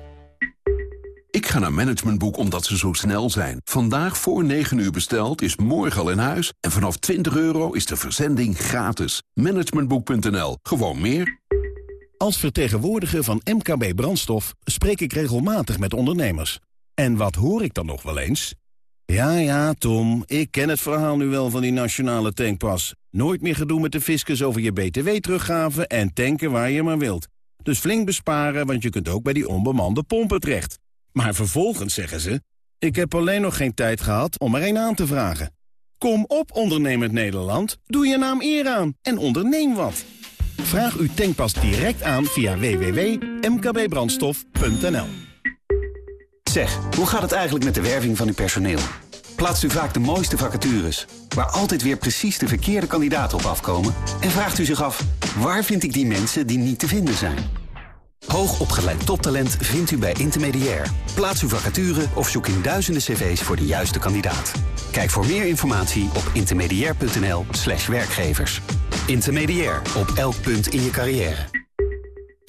Speaker 6: Ik ga naar Managementboek omdat ze zo snel zijn. Vandaag voor 9 uur besteld is morgen al in huis. En vanaf 20 euro is de verzending gratis. Managementboek.nl. Gewoon meer.
Speaker 8: Als vertegenwoordiger van MKB Brandstof spreek ik regelmatig met ondernemers. En wat hoor ik dan nog wel eens? Ja, ja, Tom, ik ken het verhaal nu wel van die nationale tankpas. Nooit meer gedoe met de fiscus over je btw-teruggave en tanken waar je maar wilt. Dus flink besparen, want je kunt ook bij die onbemande pompen terecht. Maar vervolgens zeggen ze... ik heb alleen nog geen tijd gehad om er een aan te vragen. Kom op, ondernemend Nederland. Doe je naam eer aan en onderneem wat. Vraag uw tankpas direct aan via www.mkbbrandstof.nl
Speaker 21: Zeg, hoe gaat het eigenlijk met de werving van uw personeel? Plaatst u vaak de mooiste vacatures, waar altijd weer precies de verkeerde kandidaten op afkomen? En vraagt u zich af, waar vind ik die mensen die niet te vinden zijn? Hoogopgeleid toptalent vindt u bij Intermediair. Plaats uw vacature of zoek in duizenden cv's voor de juiste kandidaat. Kijk voor meer informatie op intermediair.nl slash werkgevers. Intermediair, op elk punt in je carrière.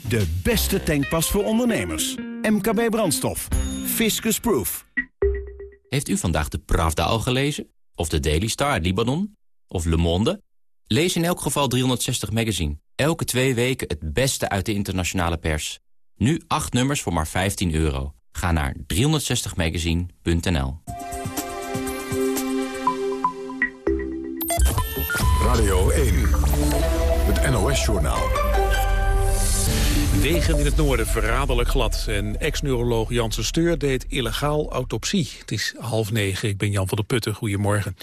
Speaker 8: De beste tankpas voor ondernemers. MKB Brandstof. Fiscus Proof.
Speaker 22: Heeft u vandaag de Pravda al gelezen? Of de Daily Star uit Libanon? Of Le Monde? Lees in elk geval 360 Magazine. Elke twee weken het beste uit de internationale pers. Nu acht nummers voor maar 15 euro. Ga naar 360magazine.nl
Speaker 1: Radio 1, het NOS-journaal.
Speaker 2: Wegen in het noorden verraderlijk glad. En ex-neuroloog Janssen Steur deed illegaal autopsie. Het is half negen, ik ben Jan van der Putten, goedemorgen.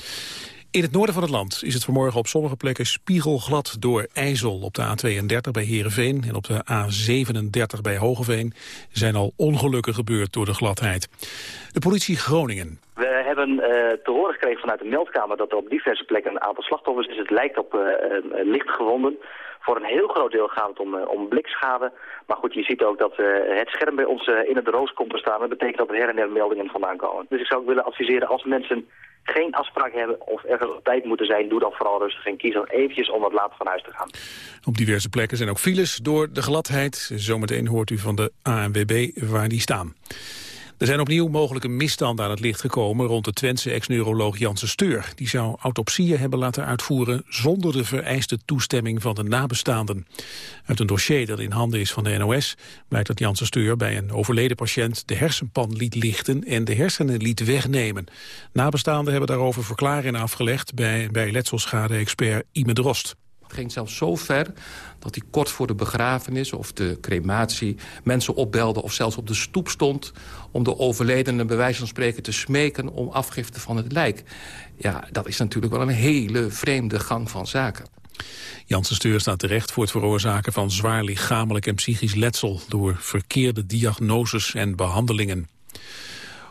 Speaker 2: In het noorden van het land is het vanmorgen op sommige plekken spiegelglad door ijzel. Op de A32 bij Heerenveen en op de A37 bij Hogeveen zijn al ongelukken gebeurd door de gladheid. De politie Groningen.
Speaker 11: We hebben uh, te horen gekregen vanuit de meldkamer dat er op diverse plekken een aantal slachtoffers is. Het lijkt op uh, uh, licht gewonden. Voor een heel groot deel gaat het om, om blikschade. Maar goed, je ziet ook dat het scherm bij ons in het roos komt te staan. Dat betekent dat er her en der meldingen vandaan komen. Dus ik zou ook willen adviseren als mensen geen afspraak hebben of er op tijd moeten zijn, doe dan vooral rustig en kies dan eventjes om wat later van huis te gaan.
Speaker 2: Op diverse plekken zijn ook files door de gladheid. Zometeen hoort u van de ANWB waar die staan. Er zijn opnieuw mogelijke misstanden aan het licht gekomen rond de Twentse ex-neuroloog Janssen Steur. Die zou autopsieën hebben laten uitvoeren zonder de vereiste toestemming van de nabestaanden. Uit een dossier dat in handen is van de NOS blijkt dat Janssen Steur bij een overleden patiënt de hersenpan liet lichten en de hersenen liet wegnemen. Nabestaanden hebben daarover verklaringen afgelegd bij, bij letselschade-expert Ime Drost.
Speaker 23: Het ging zelfs zo ver dat hij kort voor de begrafenis of de crematie... mensen opbelde of zelfs op de stoep stond... om de overledene bij wijze van spreken te smeken om afgifte van het lijk. Ja, dat is natuurlijk wel een hele vreemde gang van zaken.
Speaker 2: Janssen Steur staat terecht voor het veroorzaken van zwaar lichamelijk en psychisch letsel... door verkeerde diagnoses en behandelingen.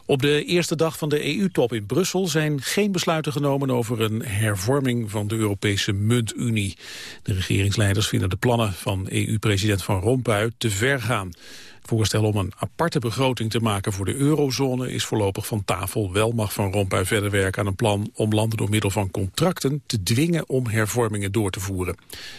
Speaker 2: Op de eerste dag van de EU-top in Brussel zijn geen besluiten genomen over een hervorming van de Europese muntunie. De regeringsleiders vinden de plannen van EU-president Van Rompuy te ver gaan. Het voorstel om een aparte begroting te maken voor de eurozone is voorlopig van tafel. Wel mag Van Rompuy verder werken aan een plan om landen door middel van contracten te dwingen om hervormingen door te voeren.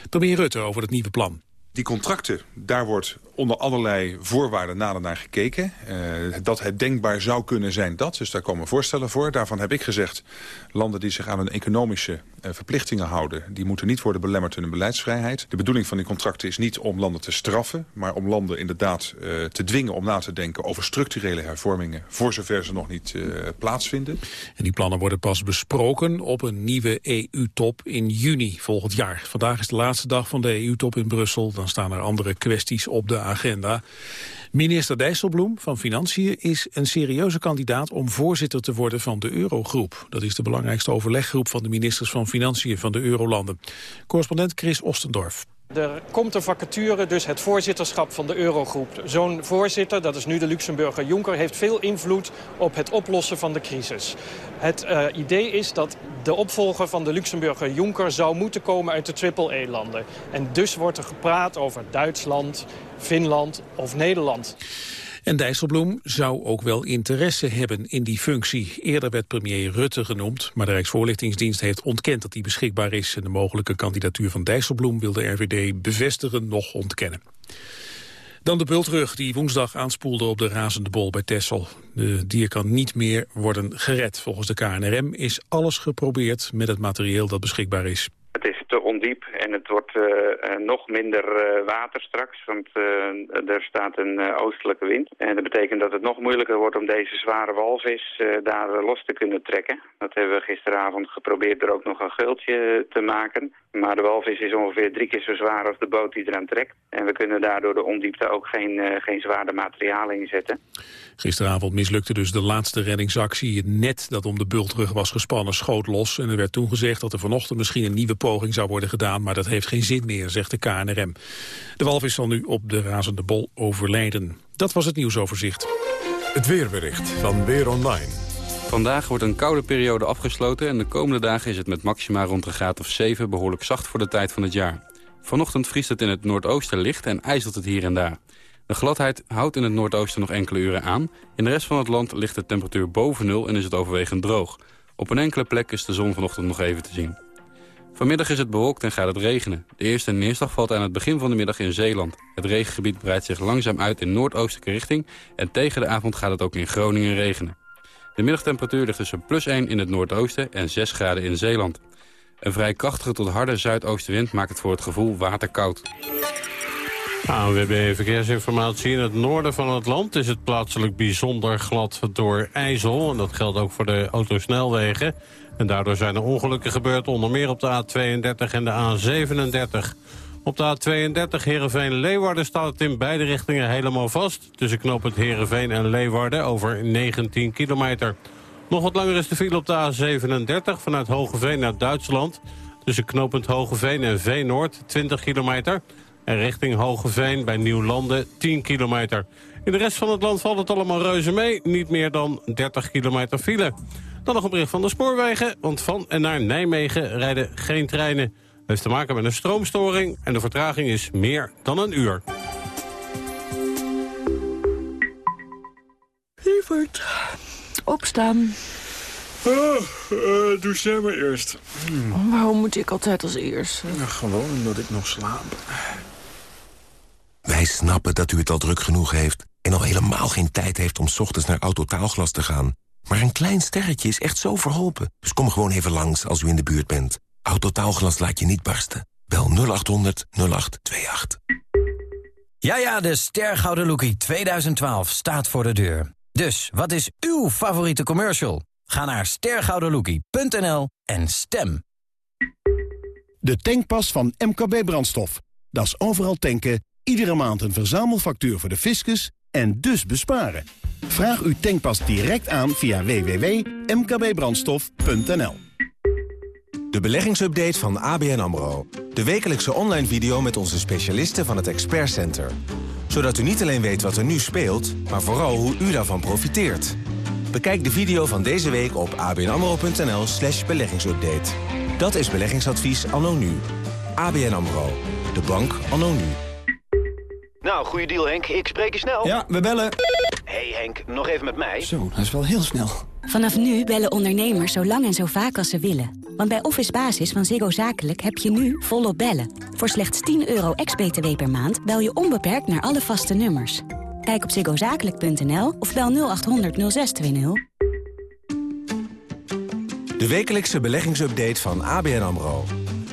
Speaker 2: Premier Rutte over het nieuwe plan.
Speaker 10: Die contracten, daar wordt onder allerlei voorwaarden nader naar gekeken. Uh, dat het denkbaar zou kunnen zijn dat. Dus daar komen voorstellen voor. Daarvan heb ik gezegd, landen die zich aan hun economische uh, verplichtingen houden... die moeten niet worden belemmerd in hun beleidsvrijheid. De bedoeling van die contracten is niet om landen te straffen... maar om landen inderdaad uh, te dwingen om na te denken over structurele hervormingen... voor zover ze nog niet plaatsvinden.
Speaker 2: En die plannen worden pas besproken op een nieuwe EU-top in juni volgend jaar. Vandaag is de laatste dag van de EU-top in Brussel. Dan staan er andere kwesties op de agenda. Minister Dijsselbloem van Financiën is een serieuze kandidaat om voorzitter te worden van de Eurogroep. Dat is de belangrijkste overleggroep van de ministers van Financiën van de Eurolanden. Correspondent Chris Ostendorf.
Speaker 24: Er komt een vacature, dus het voorzitterschap van de Eurogroep. Zo'n voorzitter, dat is nu de Luxemburger Juncker... heeft veel invloed op het oplossen van de crisis. Het uh, idee is dat de opvolger van de Luxemburger Juncker... zou moeten komen uit de triple-E-landen. En dus wordt er gepraat over Duitsland, Finland of Nederland.
Speaker 2: En Dijsselbloem zou ook wel interesse hebben in die functie. Eerder werd premier Rutte genoemd, maar de Rijksvoorlichtingsdienst heeft ontkend dat hij beschikbaar is. En de mogelijke kandidatuur van Dijsselbloem wil de RVD bevestigen nog ontkennen. Dan de bultrug die woensdag aanspoelde op de razende bol bij Tessel. De dier kan niet meer worden gered. Volgens de KNRM is alles geprobeerd met het materieel dat beschikbaar is.
Speaker 25: Te ondiep en het wordt nog minder water straks, want er staat een oostelijke wind. En dat betekent dat het nog moeilijker wordt om deze zware walvis daar los te kunnen trekken. Dat hebben we gisteravond geprobeerd er ook nog een geultje te maken. Maar de walvis is ongeveer drie keer zo zwaar als de boot die eraan trekt. En we kunnen daardoor de ondiepte ook geen, geen zwaarder materiaal inzetten.
Speaker 2: Gisteravond mislukte dus de laatste reddingsactie. Het net dat om de bultrug was gespannen schoot los. En er werd toen gezegd dat er vanochtend misschien een nieuwe poging zou worden gedaan. Maar dat heeft geen zin meer, zegt de KNRM. De walvis zal nu op de razende bol overlijden. Dat was het nieuwsoverzicht.
Speaker 1: Het weerbericht van Weer Online.
Speaker 26: Vandaag wordt een koude periode afgesloten... en de komende dagen is het met maxima rond een graad of 7 behoorlijk zacht voor de tijd van het jaar. Vanochtend vriest het in het noordoosten licht en ijzelt het hier en daar. De gladheid houdt in het noordoosten nog enkele uren aan. In de rest van het land ligt de temperatuur boven nul en is het overwegend droog. Op een enkele plek is de zon vanochtend nog even te zien. Vanmiddag is het bewolkt en gaat het regenen. De eerste neerslag valt aan het begin van de middag in Zeeland. Het regengebied breidt zich langzaam uit in noordoostelijke richting... en tegen de avond gaat het ook in Groningen regenen. De middagtemperatuur ligt tussen plus 1 in het noordoosten en 6 graden in Zeeland. Een vrij krachtige tot harde zuidoostenwind maakt het voor het gevoel waterkoud.
Speaker 3: ANWB Verkeersinformatie. In het noorden van het land is het plaatselijk bijzonder glad door ijzel. En dat geldt ook voor de autosnelwegen. En daardoor zijn er ongelukken gebeurd, onder meer op de A32 en de A37. Op de A32 Heerenveen-Leeuwarden staat het in beide richtingen helemaal vast. Tussen knooppunt Heerenveen en Leeuwarden over 19 kilometer. Nog wat langer is de file op de A37 vanuit Hogeveen naar Duitsland. Tussen knooppunt Hogeveen en Veenoord 20 kilometer. En richting Hogeveen bij Nieuwlanden 10 kilometer. In de rest van het land valt het allemaal reuze mee. Niet meer dan 30 kilometer file. Dan nog een bericht van de spoorwegen. Want van en naar Nijmegen rijden geen treinen heeft te maken met een stroomstoring en de vertraging is meer dan een uur.
Speaker 27: Lieverd, opstaan.
Speaker 28: Oh, uh, doe jij maar eerst.
Speaker 27: Hmm. Waarom moet ik altijd als eerst?
Speaker 28: gewoon omdat ik nog slaap.
Speaker 29: Wij snappen dat u het al druk genoeg heeft... en al helemaal geen tijd heeft om ochtends naar Autotaalglas te gaan. Maar een klein sterretje is echt zo verholpen. Dus kom gewoon even langs als u in de buurt bent. Autotaalglas laat je niet barsten. Bel 0800 0828.
Speaker 30: Ja, ja, de Stergouden Lookie 2012 staat voor de deur. Dus, wat is uw favoriete commercial? Ga naar stergoudenlookie.nl en stem.
Speaker 8: De tankpas van MKB Brandstof. Dat is overal tanken, iedere maand een verzamelfactuur voor de fiscus en dus besparen. Vraag uw tankpas direct aan via www.mkbbrandstof.nl.
Speaker 20: De beleggingsupdate van ABN AMRO. De wekelijkse online video met onze specialisten van het Expert Center. Zodat u niet alleen weet wat er nu speelt, maar vooral hoe u daarvan profiteert. Bekijk de video van deze week op abnamro.nl slash beleggingsupdate. Dat is beleggingsadvies anno nu. ABN AMRO. De bank anno nu.
Speaker 31: Nou, goede deal Henk. Ik spreek je snel.
Speaker 32: Ja, we bellen.
Speaker 31: hey Henk, nog even met mij.
Speaker 32: Zo, dat is wel heel snel.
Speaker 33: Vanaf nu bellen ondernemers zo lang en zo vaak als ze willen. Want bij Office Basis van Ziggo Zakelijk heb je nu volop bellen. Voor slechts 10 euro ex-BTW per maand bel je onbeperkt naar alle vaste nummers. Kijk op ziggozakelijk.nl of bel 0800 0620.
Speaker 20: De wekelijkse beleggingsupdate van ABN AMRO.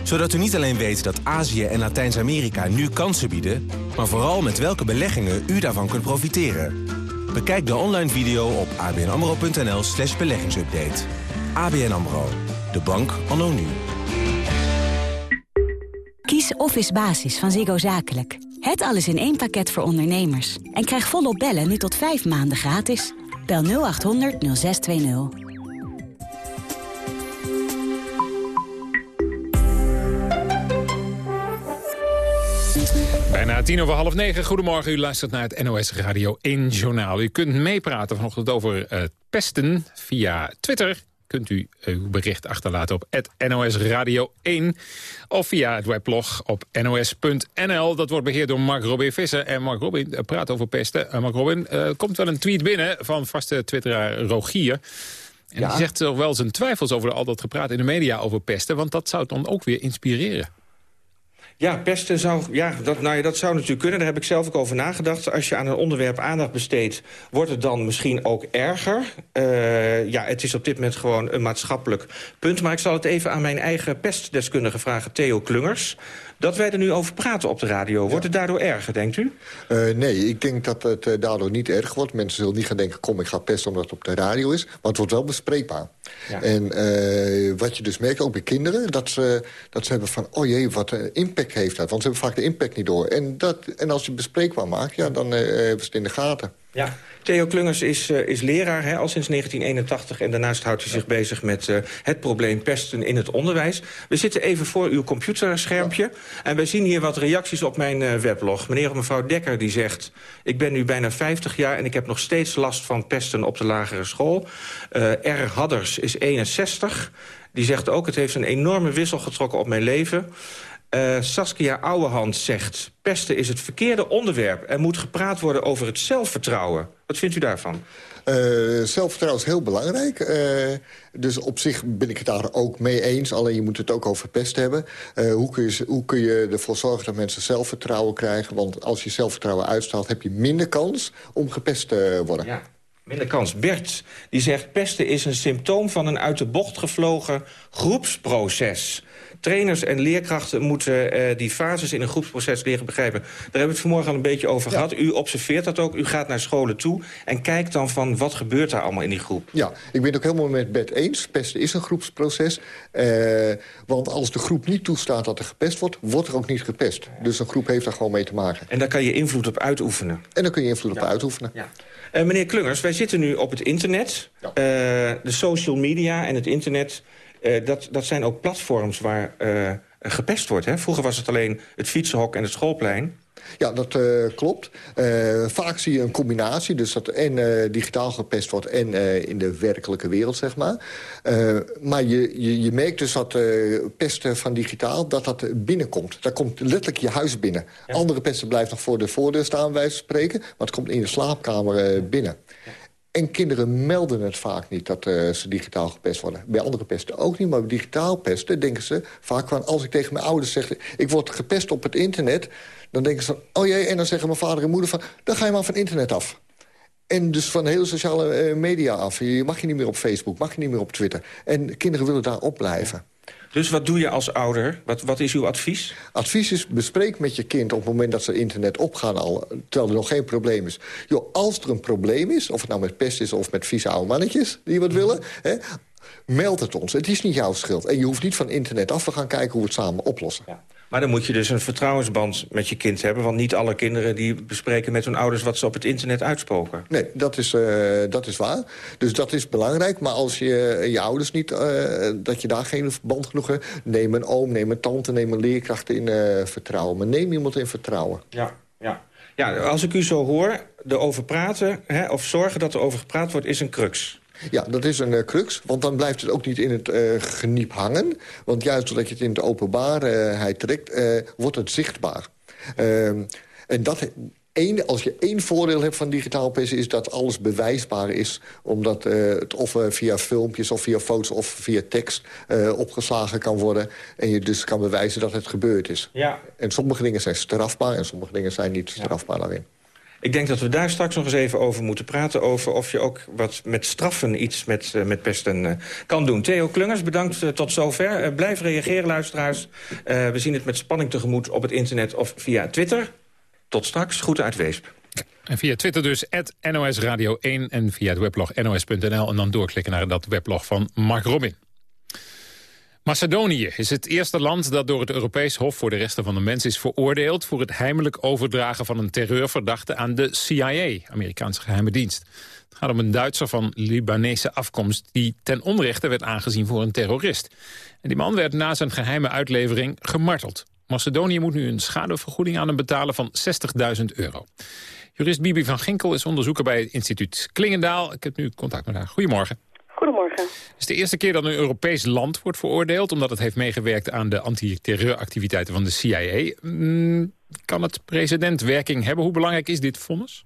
Speaker 20: Zodat u niet alleen weet dat Azië en Latijns-Amerika nu kansen bieden... maar vooral met welke beleggingen u daarvan kunt profiteren. Bekijk de online video op abnamro.nl slash beleggingsupdate. ABN AMRO, de bank anno nu.
Speaker 33: Kies Office Basis van Ziggo Zakelijk. Het alles in één pakket voor ondernemers. En krijg volop bellen nu tot vijf maanden gratis. Bel 0800 0620.
Speaker 9: Bijna tien over half negen. Goedemorgen, u luistert naar het NOS Radio 1 Journaal. U kunt meepraten vanochtend over uh, pesten via Twitter. Kunt u uw bericht achterlaten op NOS Radio 1. Of via het weblog op nos.nl. Dat wordt beheerd door Mark Robin Visser. En Mark Robin uh, praat over pesten. Uh, Mark Robin, er komt wel een tweet binnen van vaste twitteraar Rogier. En die zegt toch wel zijn twijfels over al dat gepraat in de media over pesten. Want dat zou dan ook weer inspireren.
Speaker 34: Ja, pesten zou, ja, dat, nou ja, dat zou natuurlijk kunnen. Daar heb ik zelf ook over nagedacht. Als je aan een onderwerp aandacht besteedt... wordt het dan misschien ook erger. Uh, ja, het is op dit moment gewoon een maatschappelijk punt. Maar ik zal het even aan mijn eigen pestdeskundige vragen, Theo Klungers dat wij er nu over praten op de radio. Wordt het daardoor erger, denkt u?
Speaker 35: Uh, nee, ik denk dat het uh, daardoor niet erg wordt. Mensen zullen niet gaan denken, kom, ik ga pesten omdat het op de radio is. Maar het wordt wel bespreekbaar. Ja. En uh, wat je dus merkt, ook bij kinderen... Dat ze, dat ze hebben van, oh jee, wat een impact heeft dat. Want ze hebben vaak de impact niet door. En, dat, en als je bespreekbaar maakt, ja, dan hebben ze het in de gaten.
Speaker 34: Ja. Theo Klungers is, uh, is leraar hè, al sinds 1981... en daarnaast houdt hij zich bezig met uh, het probleem pesten in het onderwijs. We zitten even voor uw computerschermpje... en we zien hier wat reacties op mijn uh, weblog. Meneer of mevrouw Dekker die zegt... ik ben nu bijna 50 jaar en ik heb nog steeds last van pesten op de lagere school. R. Hadders is 61... Die zegt ook, het heeft een enorme wissel getrokken op mijn leven. Uh, Saskia Ouwehand zegt... pesten is het verkeerde onderwerp. Er moet gepraat worden over het zelfvertrouwen. Wat vindt u daarvan?
Speaker 35: Uh, zelfvertrouwen is heel belangrijk. Uh, dus op zich ben ik het daar ook mee eens. Alleen je moet het ook over pest hebben. Uh, hoe, kun je, hoe kun je ervoor zorgen dat mensen zelfvertrouwen krijgen? Want als je zelfvertrouwen uitstraalt... heb je minder kans om gepest te worden.
Speaker 34: Ja. Minder kans. Bert die zegt... pesten is een symptoom van een uit de bocht gevlogen groepsproces. Trainers en leerkrachten moeten uh, die fases in een groepsproces leren begrijpen. Daar hebben we het vanmorgen al een beetje over ja. gehad. U observeert dat ook. U gaat naar scholen toe en kijkt dan van wat gebeurt daar allemaal in die groep.
Speaker 35: Ja, ik ben het ook helemaal met Bert eens. Pesten is een groepsproces. Uh, want als de groep niet toestaat dat er gepest wordt, wordt er ook niet gepest. Dus een groep heeft daar gewoon mee te maken.
Speaker 34: En daar kan je invloed op uitoefenen.
Speaker 35: En daar kun je invloed op uitoefenen.
Speaker 34: Ja. Uh, meneer Klungers, wij zitten nu op het internet. Ja. Uh, de social media en het internet... Uh, dat, dat zijn ook platforms waar uh, gepest wordt. Hè? Vroeger was het alleen het fietsenhok en het schoolplein.
Speaker 35: Ja, dat uh, klopt. Uh, vaak zie je een combinatie. Dus dat en uh, digitaal gepest wordt en in de werkelijke wereld, zeg maar. maar je, je, je, merkt dus dat pesten van digitaal, dat dat binnenkomt. Dat komt letterlijk je huis binnen. Ja. Andere pesten blijft nog voor de voordeur staan, wij spreken. Maar het komt in je slaapkamer binnen. Ja. En kinderen melden het vaak niet dat uh, ze digitaal gepest worden. Bij andere pesten ook niet, maar bij digitaal pesten denken ze vaak van... als ik tegen mijn ouders zeg, ik word gepest op het internet... dan denken ze van, oh jee, en dan zeggen mijn vader en moeder van... dan ga je maar van internet af. En dus van hele sociale uh, media af. Je mag je niet meer op Facebook, mag je niet meer op Twitter. En kinderen willen daar op blijven.
Speaker 34: Dus wat doe je als ouder? Wat, wat is uw advies?
Speaker 35: Advies is, bespreek met je kind op het moment dat ze internet opgaan al... terwijl er nog geen probleem is. Jo, als er een probleem is, of het nou met pest is of met vieze oude mannetjes... die wat willen, hè, meld het ons. Het is niet jouw schuld. En je hoeft niet van internet af te gaan kijken hoe we het samen oplossen.
Speaker 34: Ja. Maar dan moet je dus een vertrouwensband met je kind hebben. Want niet alle kinderen die bespreken met hun ouders wat ze op het internet uitspoken.
Speaker 35: Nee, dat is, uh, dat is waar. Dus dat is belangrijk. Maar als je je ouders niet, uh, dat je daar geen band genoeg hebt... neem een oom, neem een tante, neem een leerkracht in uh, vertrouwen. Maar neem iemand in vertrouwen.
Speaker 34: Ja, ja. Ja, als ik u zo hoor, erover praten... Hè, of zorgen dat er over gepraat wordt, is een crux.
Speaker 35: Ja, dat is een uh, crux, want dan blijft het ook niet in het uh, geniep hangen. Want juist doordat je het in de openbaarheid trekt, uh, wordt het zichtbaar. en dat... Eén, als je één voordeel hebt van digitaal pesten... is dat alles bewijsbaar is. Omdat het of via filmpjes of via foto's of via tekst opgeslagen kan worden. En je dus kan bewijzen dat het gebeurd is.
Speaker 34: Ja.
Speaker 35: En sommige dingen zijn strafbaar en sommige dingen zijn niet strafbaar daarin.
Speaker 34: Ik denk dat we daar straks nog eens even over moeten praten... over of je ook wat met straffen iets met, uh, met pesten uh, kan doen. Theo Klungers, bedankt uh, tot zover. blijf reageren, luisteraars. we zien het met spanning tegemoet op het internet of via Twitter. Tot straks, goed uit Weesp.
Speaker 9: En via Twitter dus, NOS Radio 1 en via het weblog nos.nl... en dan doorklikken naar dat weblog van Mark Robin. Macedonië is het eerste land dat door het Europees Hof voor de rechten van de mens is veroordeeld voor het heimelijk overdragen van een terreurverdachte aan de CIA, Amerikaanse geheime dienst. Het gaat om een Duitser van Libanese afkomst die ten onrechte werd aangezien voor een terrorist. En die man werd na zijn geheime uitlevering gemarteld. Macedonië moet nu een schadevergoeding aan hem betalen van 60.000 euro. Jurist Bibi van Ginkel is onderzoeker bij het instituut Klingendaal. Ik heb nu contact met haar. Goedemorgen. Het is de eerste keer dat een Europees land wordt veroordeeld... omdat het heeft meegewerkt aan de antiterreuractiviteiten van de CIA. Mm, kan het president werking hebben? Hoe belangrijk is dit vonnis?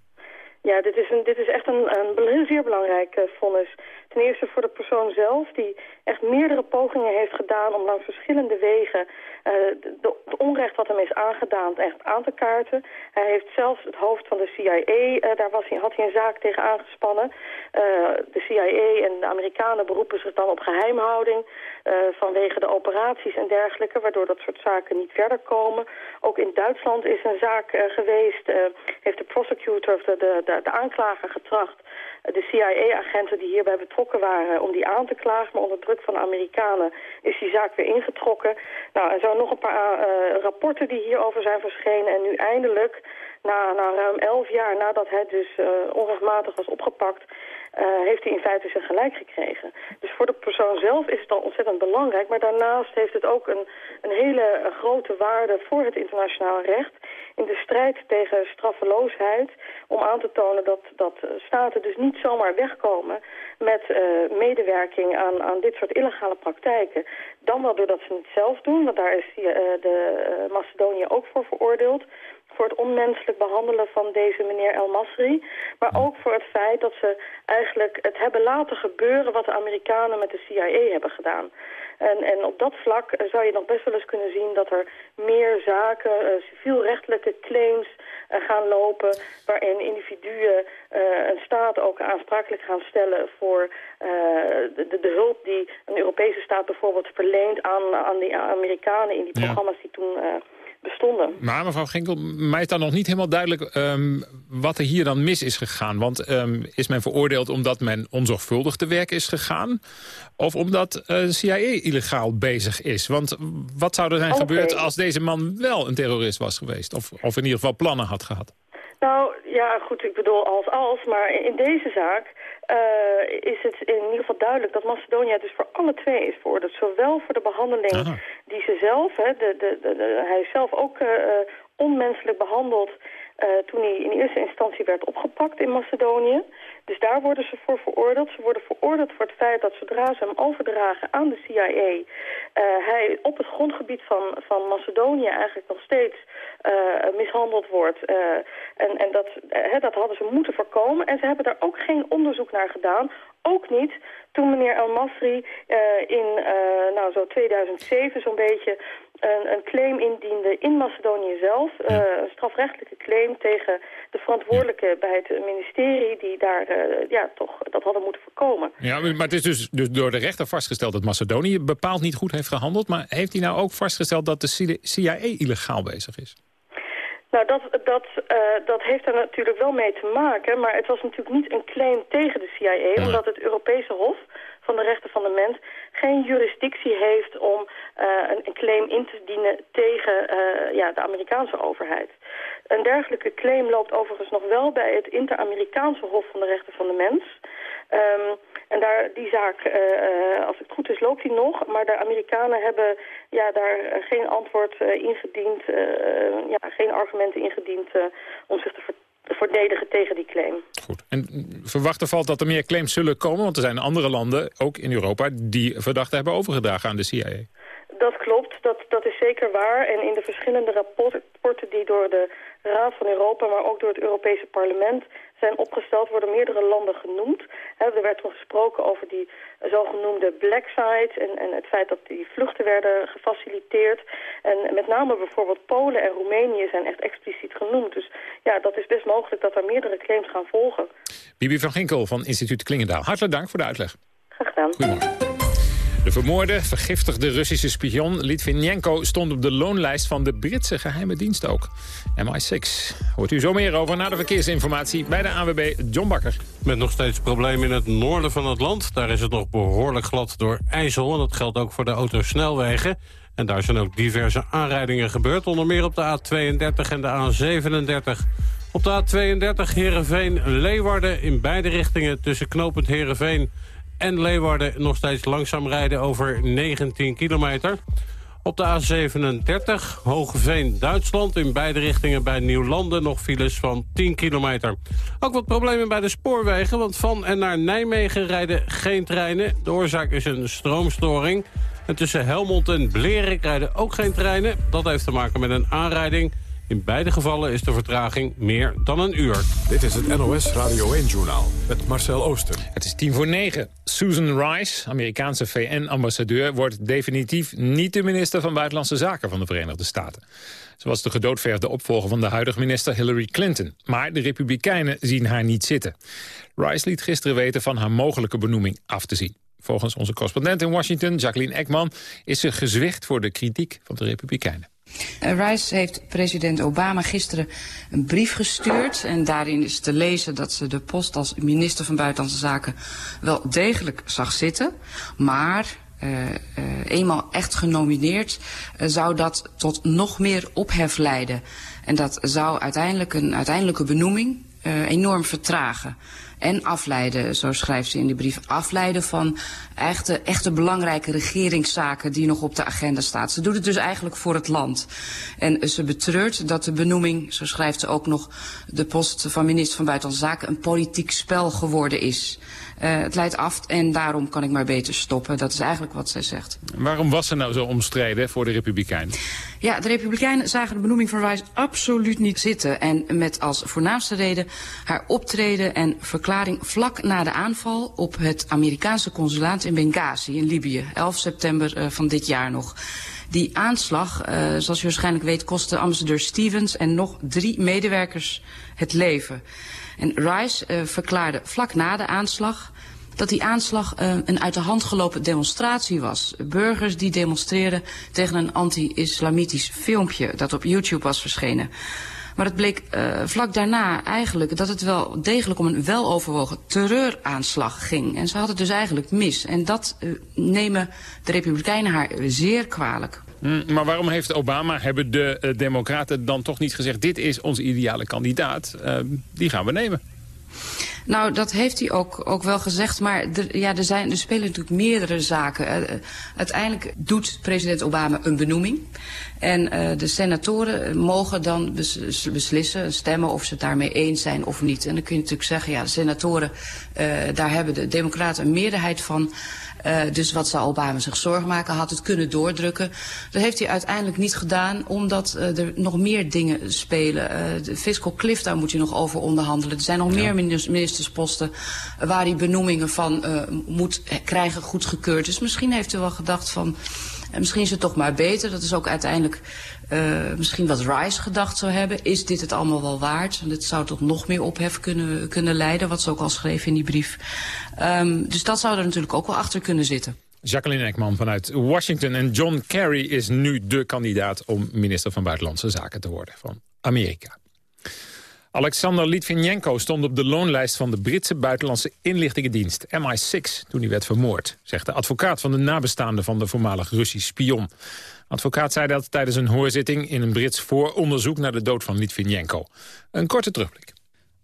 Speaker 36: Ja, dit is, een, dit is echt een, een zeer belangrijk uh, vonnis. Ten eerste voor de persoon zelf, die echt meerdere pogingen heeft gedaan... om langs verschillende wegen de, de onrecht wat hem is aangedaan echt aan te kaarten. Hij heeft zelfs het hoofd van de CIA, uh, daar was hij, had hij een zaak tegen aangespannen. Uh, de CIA en de Amerikanen beroepen zich dan op geheimhouding vanwege de operaties en dergelijke, waardoor dat soort zaken niet verder komen. Ook in Duitsland is een zaak geweest, heeft de prosecutor of de, de, de, de aanklager getracht de CIA-agenten die hierbij betrokken waren om die aan te klagen. Maar onder druk van de Amerikanen is die zaak weer ingetrokken. Nou, er zijn nog een paar uh, rapporten die hierover zijn verschenen. En nu eindelijk, na, na ruim elf jaar nadat hij dus uh, onrechtmatig was opgepakt... Uh, heeft hij in feite zijn gelijk gekregen. Dus voor de persoon zelf is het al ontzettend belangrijk. Maar daarnaast heeft het ook een, een hele uh, grote waarde voor het internationale recht. In de strijd tegen straffeloosheid. Om aan te tonen dat, dat staten dus niet zomaar wegkomen met medewerking aan, aan dit soort illegale praktijken. Dan wel doordat ze het zelf doen. Want daar is de Macedonië ook voor veroordeeld voor het onmenselijk behandelen van deze meneer El Masri. Maar ook voor het feit dat ze eigenlijk het hebben laten gebeuren wat de Amerikanen met de CIA hebben gedaan. En, en op dat vlak zou je nog best wel eens kunnen zien dat er meer zaken, uh, civielrechtelijke claims uh, gaan lopen... waarin individuen een staat ook aansprakelijk gaan stellen voor de, de, de, hulp die een Europese staat bijvoorbeeld verleent aan, aan die Amerikanen in die programma's die toen bestonden.
Speaker 9: Maar mevrouw Ginkel, mij is dan nog niet helemaal duidelijk um, wat er hier dan mis is gegaan. Want um, is men veroordeeld omdat men onzorgvuldig te werk is gegaan? Of omdat uh, CIA illegaal bezig is? Want wat zou er zijn okay. gebeurd als deze man wel een terrorist was geweest? Of, of in ieder geval plannen had gehad?
Speaker 36: Nou, ja, goed, ik bedoel als als, maar in deze zaak uh, is het in ieder geval duidelijk dat Macedonië dus voor alle twee is veroordeeld. Zowel voor de behandeling Aha. die ze zelf, hè, de, de, de, hij is zelf ook uh, onmenselijk behandeld uh, toen hij in eerste instantie werd opgepakt in Macedonië. Dus daar worden ze voor veroordeeld. Ze worden veroordeeld voor het feit dat zodra ze hem overdragen aan de CIA... Uh, hij op het grondgebied van, van Macedonië eigenlijk nog steeds uh, mishandeld wordt. Uh, en en dat, dat hadden ze moeten voorkomen. En ze hebben daar ook geen onderzoek naar gedaan. Ook niet toen meneer El Masri in nou, zo 2007 zo'n beetje een, een, claim indiende in Macedonië zelf. Ja. Uh, een strafrechtelijke claim tegen de verantwoordelijke bij het ministerie... die daar uh, ja, toch dat hadden moeten voorkomen.
Speaker 9: Ja, maar het is dus, dus door de rechter vastgesteld dat Macedonië bepaald niet goed heeft gehandeld. Maar heeft hij nou ook vastgesteld dat de CIA illegaal bezig is?
Speaker 36: Nou, dat, dat, uh, dat heeft er natuurlijk wel mee te maken. Maar het was natuurlijk niet een claim tegen de CIA... Ja. omdat het Europese Hof van de Rechten van de Mens geen jurisdictie heeft om uh, een, een, claim in te dienen tegen uh, ja, de Amerikaanse overheid. Een dergelijke claim loopt overigens nog wel bij het Inter-Amerikaanse Hof van de Rechten van de Mens. Um, en daar, die zaak, uh, als het goed is, loopt die nog. Maar de Amerikanen hebben ja, daar geen antwoord ingediend, ja, geen argumenten ingediend om zich te verdedigen tegen die claim.
Speaker 9: Goed. En verwachten valt dat er meer claims zullen komen? Want er zijn andere landen, ook in Europa, die verdachten hebben overgedragen aan de CIA.
Speaker 36: Dat klopt, dat, dat is zeker waar. En in de verschillende rapporten die door de Raad van Europa, maar ook door het Europese parlement zijn opgesteld, worden meerdere landen genoemd. er werd toen gesproken over die zogenoemde black sites en, en het feit dat die vluchten werden gefaciliteerd. En met name bijvoorbeeld Polen en Roemenië zijn echt expliciet genoemd. Dus ja, dat is best mogelijk dat er meerdere claims gaan volgen.
Speaker 9: Bibi van Ginkel van instituut Klingendaal. Hartelijk dank voor de uitleg.
Speaker 36: Graag gedaan.
Speaker 9: Goedemorgen. De vermoorde, vergiftigde Russische spion Litvinenko stond op de loonlijst van de Britse geheime dienst ook. MI6. Hoort u zo meer over na de verkeersinformatie bij de AWB John Bakker.
Speaker 3: Met nog steeds problemen in het noorden van het land. Daar is het nog behoorlijk glad door IJssel. En dat geldt ook voor de autosnelwegen. En daar zijn ook diverse aanrijdingen gebeurd. Onder meer op de A32 en de A37. Op de A32 Heerenveen-Leeuwarden in beide richtingen tussen knooppunt Heerenveen en Leeuwarden nog steeds langzaam rijden over 19 kilometer. Op de A37 Hogeveen-Duitsland in beide richtingen bij Nieuwlanden nog files van 10 kilometer. Ook wat problemen bij de spoorwegen, want van en naar Nijmegen rijden geen treinen. De oorzaak is een stroomstoring. En tussen Helmond en Blerik rijden ook geen treinen. Dat heeft te maken met een aanrijding. In beide gevallen is de vertraging meer dan een uur.
Speaker 1: Dit is het NOS Radio 1-journaal met Marcel Ooster.
Speaker 9: Het is tien voor negen. Susan Rice, Amerikaanse VN-ambassadeur... wordt definitief niet de minister van Buitenlandse Zaken van de Verenigde Staten. Ze was de gedoodverfde opvolger van de huidige minister Hillary Clinton. Maar de Republikeinen zien haar niet zitten. Rice liet gisteren weten van haar mogelijke benoeming af te zien. Volgens onze correspondent in Washington, Jacqueline Ekman... is ze gezwicht voor de kritiek van de Republikeinen.
Speaker 37: Rice heeft president Obama gisteren een brief gestuurd. En daarin is te lezen dat ze de post als minister van Buitenlandse Zaken wel degelijk zag zitten. Maar uh, uh, eenmaal echt genomineerd, zou dat tot nog meer ophef leiden. En dat zou uiteindelijk een uiteindelijke benoeming enorm vertragen. En afleiden, zo schrijft ze in die brief, afleiden van echte, echte belangrijke regeringszaken die nog op de agenda staat. Ze doet het dus eigenlijk voor het land. En ze betreurt dat de benoeming, zo schrijft ze ook nog, de post van minister van Buitenlandse Zaken een politiek spel geworden is. Uh, het leidt af en daarom kan ik maar beter stoppen. Dat is eigenlijk wat zij zegt.
Speaker 9: Waarom was ze nou zo omstreden voor de Republikeinen?
Speaker 37: Ja, de Republikeinen zagen de benoeming van Rice absoluut niet zitten. En met als voornaamste reden haar optreden en verklaring vlak na de aanval op het Amerikaanse consulaat in Benghazi in Libië. 11 september uh, van dit jaar nog. Die aanslag, uh, zoals je waarschijnlijk weet, kostte ambassadeur Stevens en nog drie medewerkers het leven. En Rice uh, verklaarde vlak na de aanslag dat die aanslag uh, een uit de hand gelopen demonstratie was. Burgers die demonstreerden tegen een anti-islamitisch filmpje dat op YouTube was verschenen. Maar het bleek uh, vlak daarna eigenlijk dat het wel degelijk om een weloverwogen terreuraanslag ging. En ze had het dus eigenlijk mis. En dat nemen de Republikeinen haar zeer kwalijk.
Speaker 9: Mm, maar waarom heeft Obama, hebben de uh, democraten dan toch niet gezegd... dit is onze ideale kandidaat, uh, die gaan we nemen?
Speaker 37: Nou, dat heeft hij ook, ook wel gezegd. Maar er, ja, er, zijn, er spelen natuurlijk meerdere zaken. Uh, uiteindelijk doet president Obama een benoeming. En de senatoren mogen dan bes beslissen, stemmen of ze het daarmee eens zijn of niet. En dan kun je natuurlijk zeggen, ja, de senatoren, daar hebben de democraten een meerderheid van... Uh, dus wat zou Obama zich zorgen maken, had het kunnen doordrukken. Dat heeft hij uiteindelijk niet gedaan, omdat uh, er nog meer dingen spelen. Uh, de fiscal cliff, daar moet hij nog over onderhandelen. Er zijn nog ja. meer ministersposten waar hij benoemingen van moet krijgen goedgekeurd. Dus misschien heeft hij wel gedacht van... En misschien is het toch maar beter. Dat is ook uiteindelijk misschien wat Rice gedacht zou hebben. Is dit het allemaal wel waard? En dit zou tot nog meer ophef kunnen, kunnen leiden, wat ze ook al schreef in die brief. Um, dus dat zou er natuurlijk ook wel achter kunnen zitten.
Speaker 9: Jacqueline Ekman vanuit Washington. En John Kerry is nu de kandidaat om minister van Buitenlandse Zaken te worden van Amerika. Alexander Litvinenko stond op de loonlijst van de Britse buitenlandse inlichtingendienst MI6 toen hij werd vermoord, zegt de advocaat van de nabestaanden van de voormalig Russisch spion. Advocaat zei dat tijdens een hoorzitting in een Brits vooronderzoek naar de dood van Litvinenko. Een korte terugblik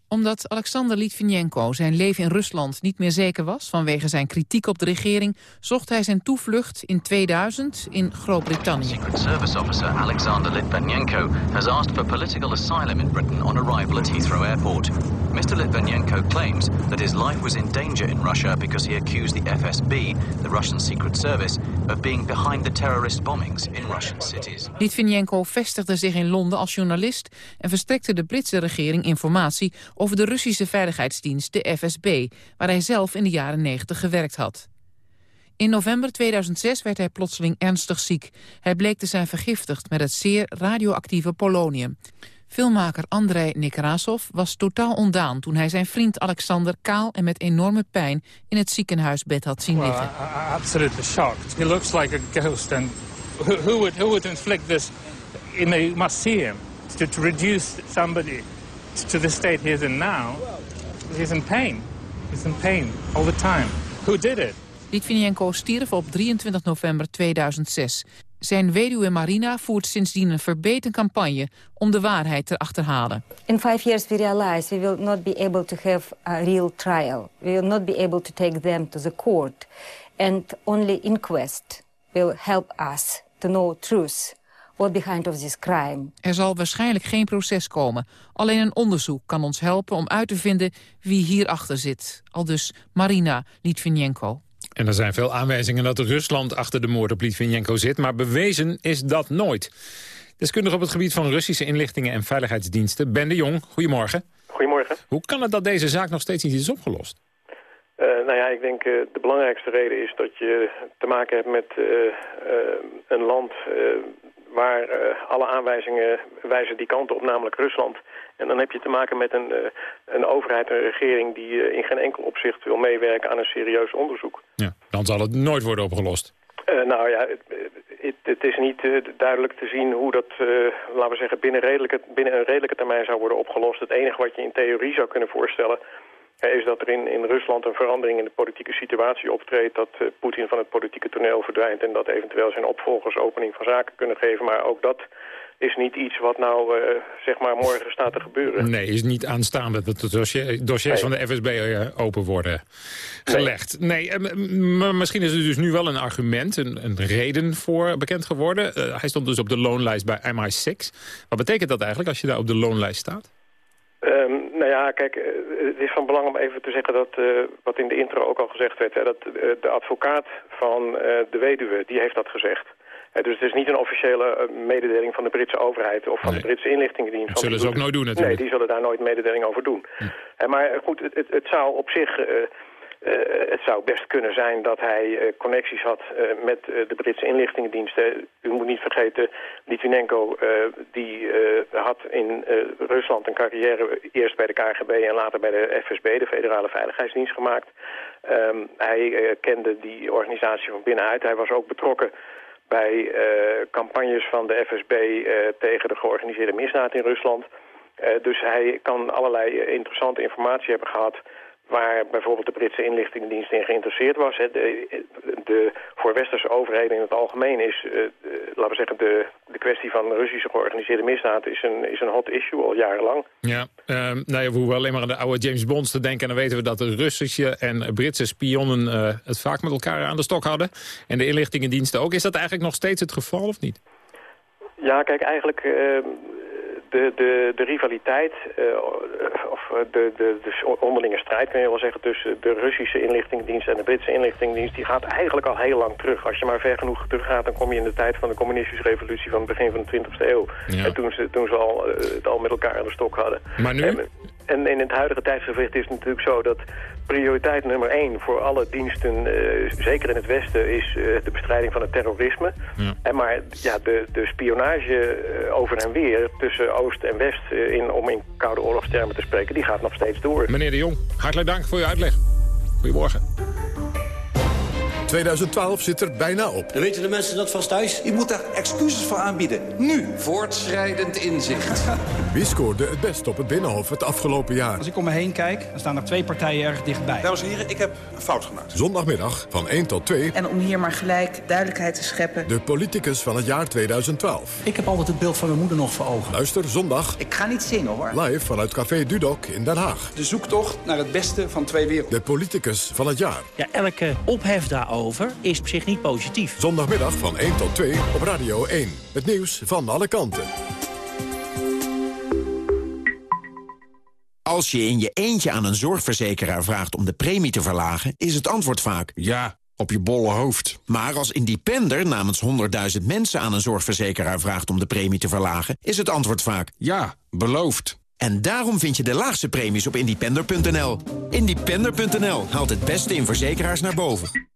Speaker 38: omdat Alexander Litvinenko zijn leven in Rusland niet meer zeker was... vanwege zijn kritiek op de regering... zocht hij zijn toevlucht in 2000 in Groot-Brittannië.
Speaker 39: Secret Service officer Alexander Litvinenko has asked for political asylum in Britain on arrival at Heathrow Airport. Mr. Litvinenko claims that his life was in danger in Russia... because he accused the FSB, the Russian Secret Service... of being behind the terrorist bombings in Russian cities.
Speaker 38: Litvinenko vestigde zich in Londen als journalist... en verstrekte de Britse regering informatie over de Russische veiligheidsdienst, de FSB, waar hij zelf in de jaren 90 gewerkt had. In november 2006 werd hij plotseling ernstig ziek. Hij bleek te zijn vergiftigd met het zeer radioactieve polonium. Filmmaker Andrei Nekrasov was totaal ondaan toen hij zijn vriend Alexander kaal en met enorme pijn in het ziekenhuisbed had zien liggen.
Speaker 40: Well, absolutely shocked. He looks like a ghost and who, who would who would inflict this? You must see him to, to reduce somebody to the state he is in now, he's in pain. He's in pain all the time. Who did it?
Speaker 38: Litvinenko stierf op 23 november 2006. Zijn weduwe Marina voert sindsdien een verbeten campagne om de waarheid te achterhalen.
Speaker 41: In five years we realize we will not be able to have a real trial. We will not be able to take them to the court. And only inquest will help us to know truth what behind of this crime.
Speaker 38: Er zal waarschijnlijk geen proces komen. Alleen een onderzoek kan ons helpen om uit te vinden wie hierachter zit. Al dus Marina Litvinenko.
Speaker 9: En er zijn veel aanwijzingen dat Rusland achter de moord op Litvinenko zit... maar bewezen is dat nooit. Deskundige op het gebied van Russische inlichtingen en veiligheidsdiensten. Ben de Jong, goedemorgen.
Speaker 42: Goedemorgen.
Speaker 9: Hoe kan het dat deze zaak nog steeds niet is opgelost?
Speaker 42: Uh, nou ja, ik denk uh, de belangrijkste reden is dat je te maken hebt met uh, een land waar alle aanwijzingen wijzen die kant op, namelijk Rusland. En dan heb je te maken met een, een overheid, een regering die in geen enkel opzicht wil meewerken aan een serieus onderzoek.
Speaker 9: Ja, dan zal het nooit worden opgelost.
Speaker 42: nou ja, het, het, is niet duidelijk te zien hoe dat, laten we zeggen, binnen, redelijke, binnen een redelijke termijn zou worden opgelost. Het enige wat je in theorie zou kunnen voorstellen is dat er in, in Rusland een verandering in de politieke situatie optreedt... dat uh, Poetin van het politieke toneel verdwijnt... en dat eventueel zijn opvolgers opening van zaken kunnen geven. Maar ook dat is niet iets wat nou, uh, zeg maar, morgen staat te gebeuren.
Speaker 9: Nee, is niet aanstaande dat de dossier, dossiers nee. van de FSB uh, open worden gelegd. Nee, nee misschien is er dus nu wel een argument, een, een reden voor bekend geworden. hij stond dus op de loonlijst bij MI6. Wat betekent dat eigenlijk als je daar op de loonlijst staat?
Speaker 42: Um, nou ja, kijk, het is van belang om even te zeggen dat, uh, wat in de intro ook al gezegd werd, hè, dat de advocaat van de weduwe, die heeft dat gezegd. Dus het is niet een officiële mededeling van de Britse overheid of van
Speaker 9: nee.
Speaker 42: de Britse inlichtingendienst.
Speaker 9: Dat zullen ze ook nooit doen natuurlijk.
Speaker 42: Nee, die zullen daar nooit mededeling over doen. Hm. maar goed, het, het, het zou op zich... Uh, het zou best kunnen zijn dat hij uh, connecties had uh, met de Britse inlichtingendiensten. U moet niet vergeten, Litvinenko die had in Rusland een carrière eerst bij de KGB en later bij de FSB, de Federale Veiligheidsdienst, gemaakt. Um, hij kende die organisatie van binnenuit. Hij was ook betrokken bij campagnes van de FSB tegen de georganiseerde misdaad in Rusland. dus hij kan allerlei interessante informatie hebben gehad waar bijvoorbeeld de Britse inlichtingendienst in geïnteresseerd was. De, de, voor westerse overheden in het algemeen is, uh, laten we zeggen, de, de kwestie van Russische georganiseerde misdaad is een, is een hot issue al jarenlang.
Speaker 9: Ja, uh, nou ja, we hoeven alleen maar aan de oude James Bonds te denken. En dan weten we dat de Russische en Britse spionnen uh, het vaak met elkaar aan de stok hadden. En de inlichtingendiensten ook. Is dat eigenlijk nog steeds het geval of niet?
Speaker 42: Ja, kijk, eigenlijk de, de, de rivaliteit, uh, of de, de, de onderlinge strijd kun je wel zeggen... tussen de Russische inlichtingendienst en de Britse inlichtingendienst... die gaat eigenlijk al heel lang terug. Als je maar ver genoeg teruggaat, dan kom je in de tijd van de communistische revolutie... van het begin van de 20e eeuw.
Speaker 9: Ja.
Speaker 42: En toen ze, toen ze al, uh, het al met elkaar aan de stok hadden.
Speaker 9: Maar nu?
Speaker 42: En, en in het huidige tijdsgewicht is het natuurlijk zo dat prioriteit nummer één voor alle diensten, uh, zeker in het Westen, is uh, de bestrijding van het terrorisme.
Speaker 9: Ja.
Speaker 42: En maar ja, de, de spionage uh, over en weer tussen Oost en West, in, om in Koude Oorlogstermen te spreken, die gaat nog steeds door.
Speaker 9: Meneer de Jong, hartelijk dank voor uw uitleg. Goedemorgen.
Speaker 1: 2012 zit er bijna op.
Speaker 43: Dan weten de mensen dat vast thuis.
Speaker 44: Je moet daar excuses voor aanbieden. Nu.
Speaker 43: Voortschrijdend inzicht.
Speaker 1: Wie scoorde het best op het Binnenhof het afgelopen jaar?
Speaker 45: Als ik om me heen kijk, dan staan er twee partijen erg dichtbij.
Speaker 44: Dames en heren, ik heb een fout gemaakt.
Speaker 1: Zondagmiddag van 1 tot 2.
Speaker 46: En om hier maar gelijk duidelijkheid te scheppen.
Speaker 1: De politicus van het jaar 2012.
Speaker 45: Ik heb altijd het beeld van mijn moeder nog voor ogen.
Speaker 1: Luister zondag.
Speaker 46: Ik ga niet zingen hoor.
Speaker 1: Live vanuit Café Dudok in Den Haag.
Speaker 44: De zoektocht naar het beste van twee werelden.
Speaker 1: De politicus van het jaar.
Speaker 47: Ja, elke ophef daarover is op zich niet positief.
Speaker 1: Zondagmiddag van 1 tot 2 op Radio 1. Het nieuws van alle kanten.
Speaker 48: Als je in je eentje aan een zorgverzekeraar vraagt om de premie te verlagen... is het antwoord vaak...
Speaker 49: Ja, op je bolle hoofd.
Speaker 48: Maar als independer namens 100.000 mensen aan een zorgverzekeraar vraagt om de premie te verlagen... is het antwoord vaak...
Speaker 49: Ja, beloofd.
Speaker 48: En daarom vind je de laagste premies op independer.nl. Independer.nl haalt het beste in verzekeraars naar boven.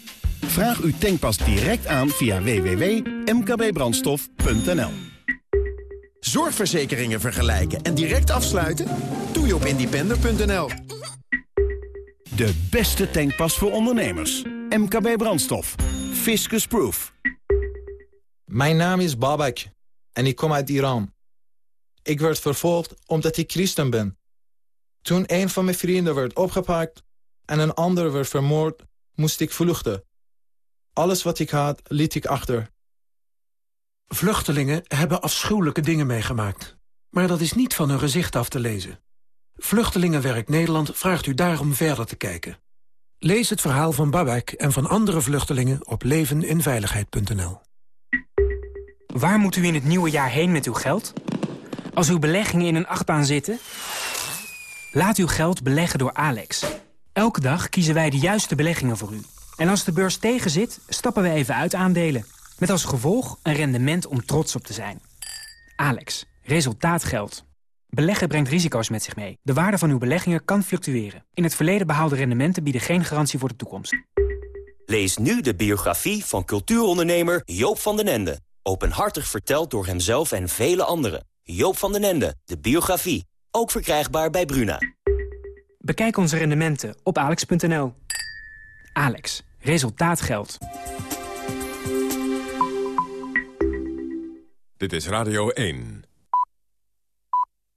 Speaker 8: Vraag uw tankpas direct aan via www.mkbbrandstof.nl
Speaker 48: Zorgverzekeringen vergelijken en direct afsluiten? Doe je op independer.nl.
Speaker 8: De beste tankpas voor ondernemers. MKB Brandstof. Fiscus Proof.
Speaker 32: Mijn naam is Babak en ik kom uit Iran. Ik werd vervolgd omdat ik christen ben. Toen een van mijn vrienden werd opgepakt en een ander werd vermoord, moest ik vluchten. Alles wat ik had, liet ik achter.
Speaker 50: Vluchtelingen hebben afschuwelijke dingen meegemaakt.
Speaker 32: Maar dat is niet van hun gezicht af te lezen. Vluchtelingenwerk Nederland vraagt u daarom verder te kijken. Lees het verhaal van Babak en van andere vluchtelingen op leveninveiligheid.nl.
Speaker 51: Waar moet u in het nieuwe jaar heen met uw geld? Als uw beleggingen in een achtbaan zitten? Laat uw geld beleggen door Alex. Elke dag kiezen wij de juiste beleggingen voor u. En als de beurs tegenzit, stappen we even uit aandelen. Met als gevolg een rendement om trots op te zijn. Alex, resultaat geldt. Beleggen brengt risico's met zich mee. De waarde van uw beleggingen kan fluctueren. In het verleden behaalde rendementen bieden geen garantie voor de toekomst.
Speaker 52: Lees nu de biografie van cultuurondernemer Joop van den Ende. Openhartig verteld door hemzelf en vele anderen. Joop van den Ende, de biografie. Ook verkrijgbaar bij Bruna.
Speaker 51: Bekijk onze rendementen op alex.nl. Alex, resultaat geldt.
Speaker 1: Dit is Radio 1.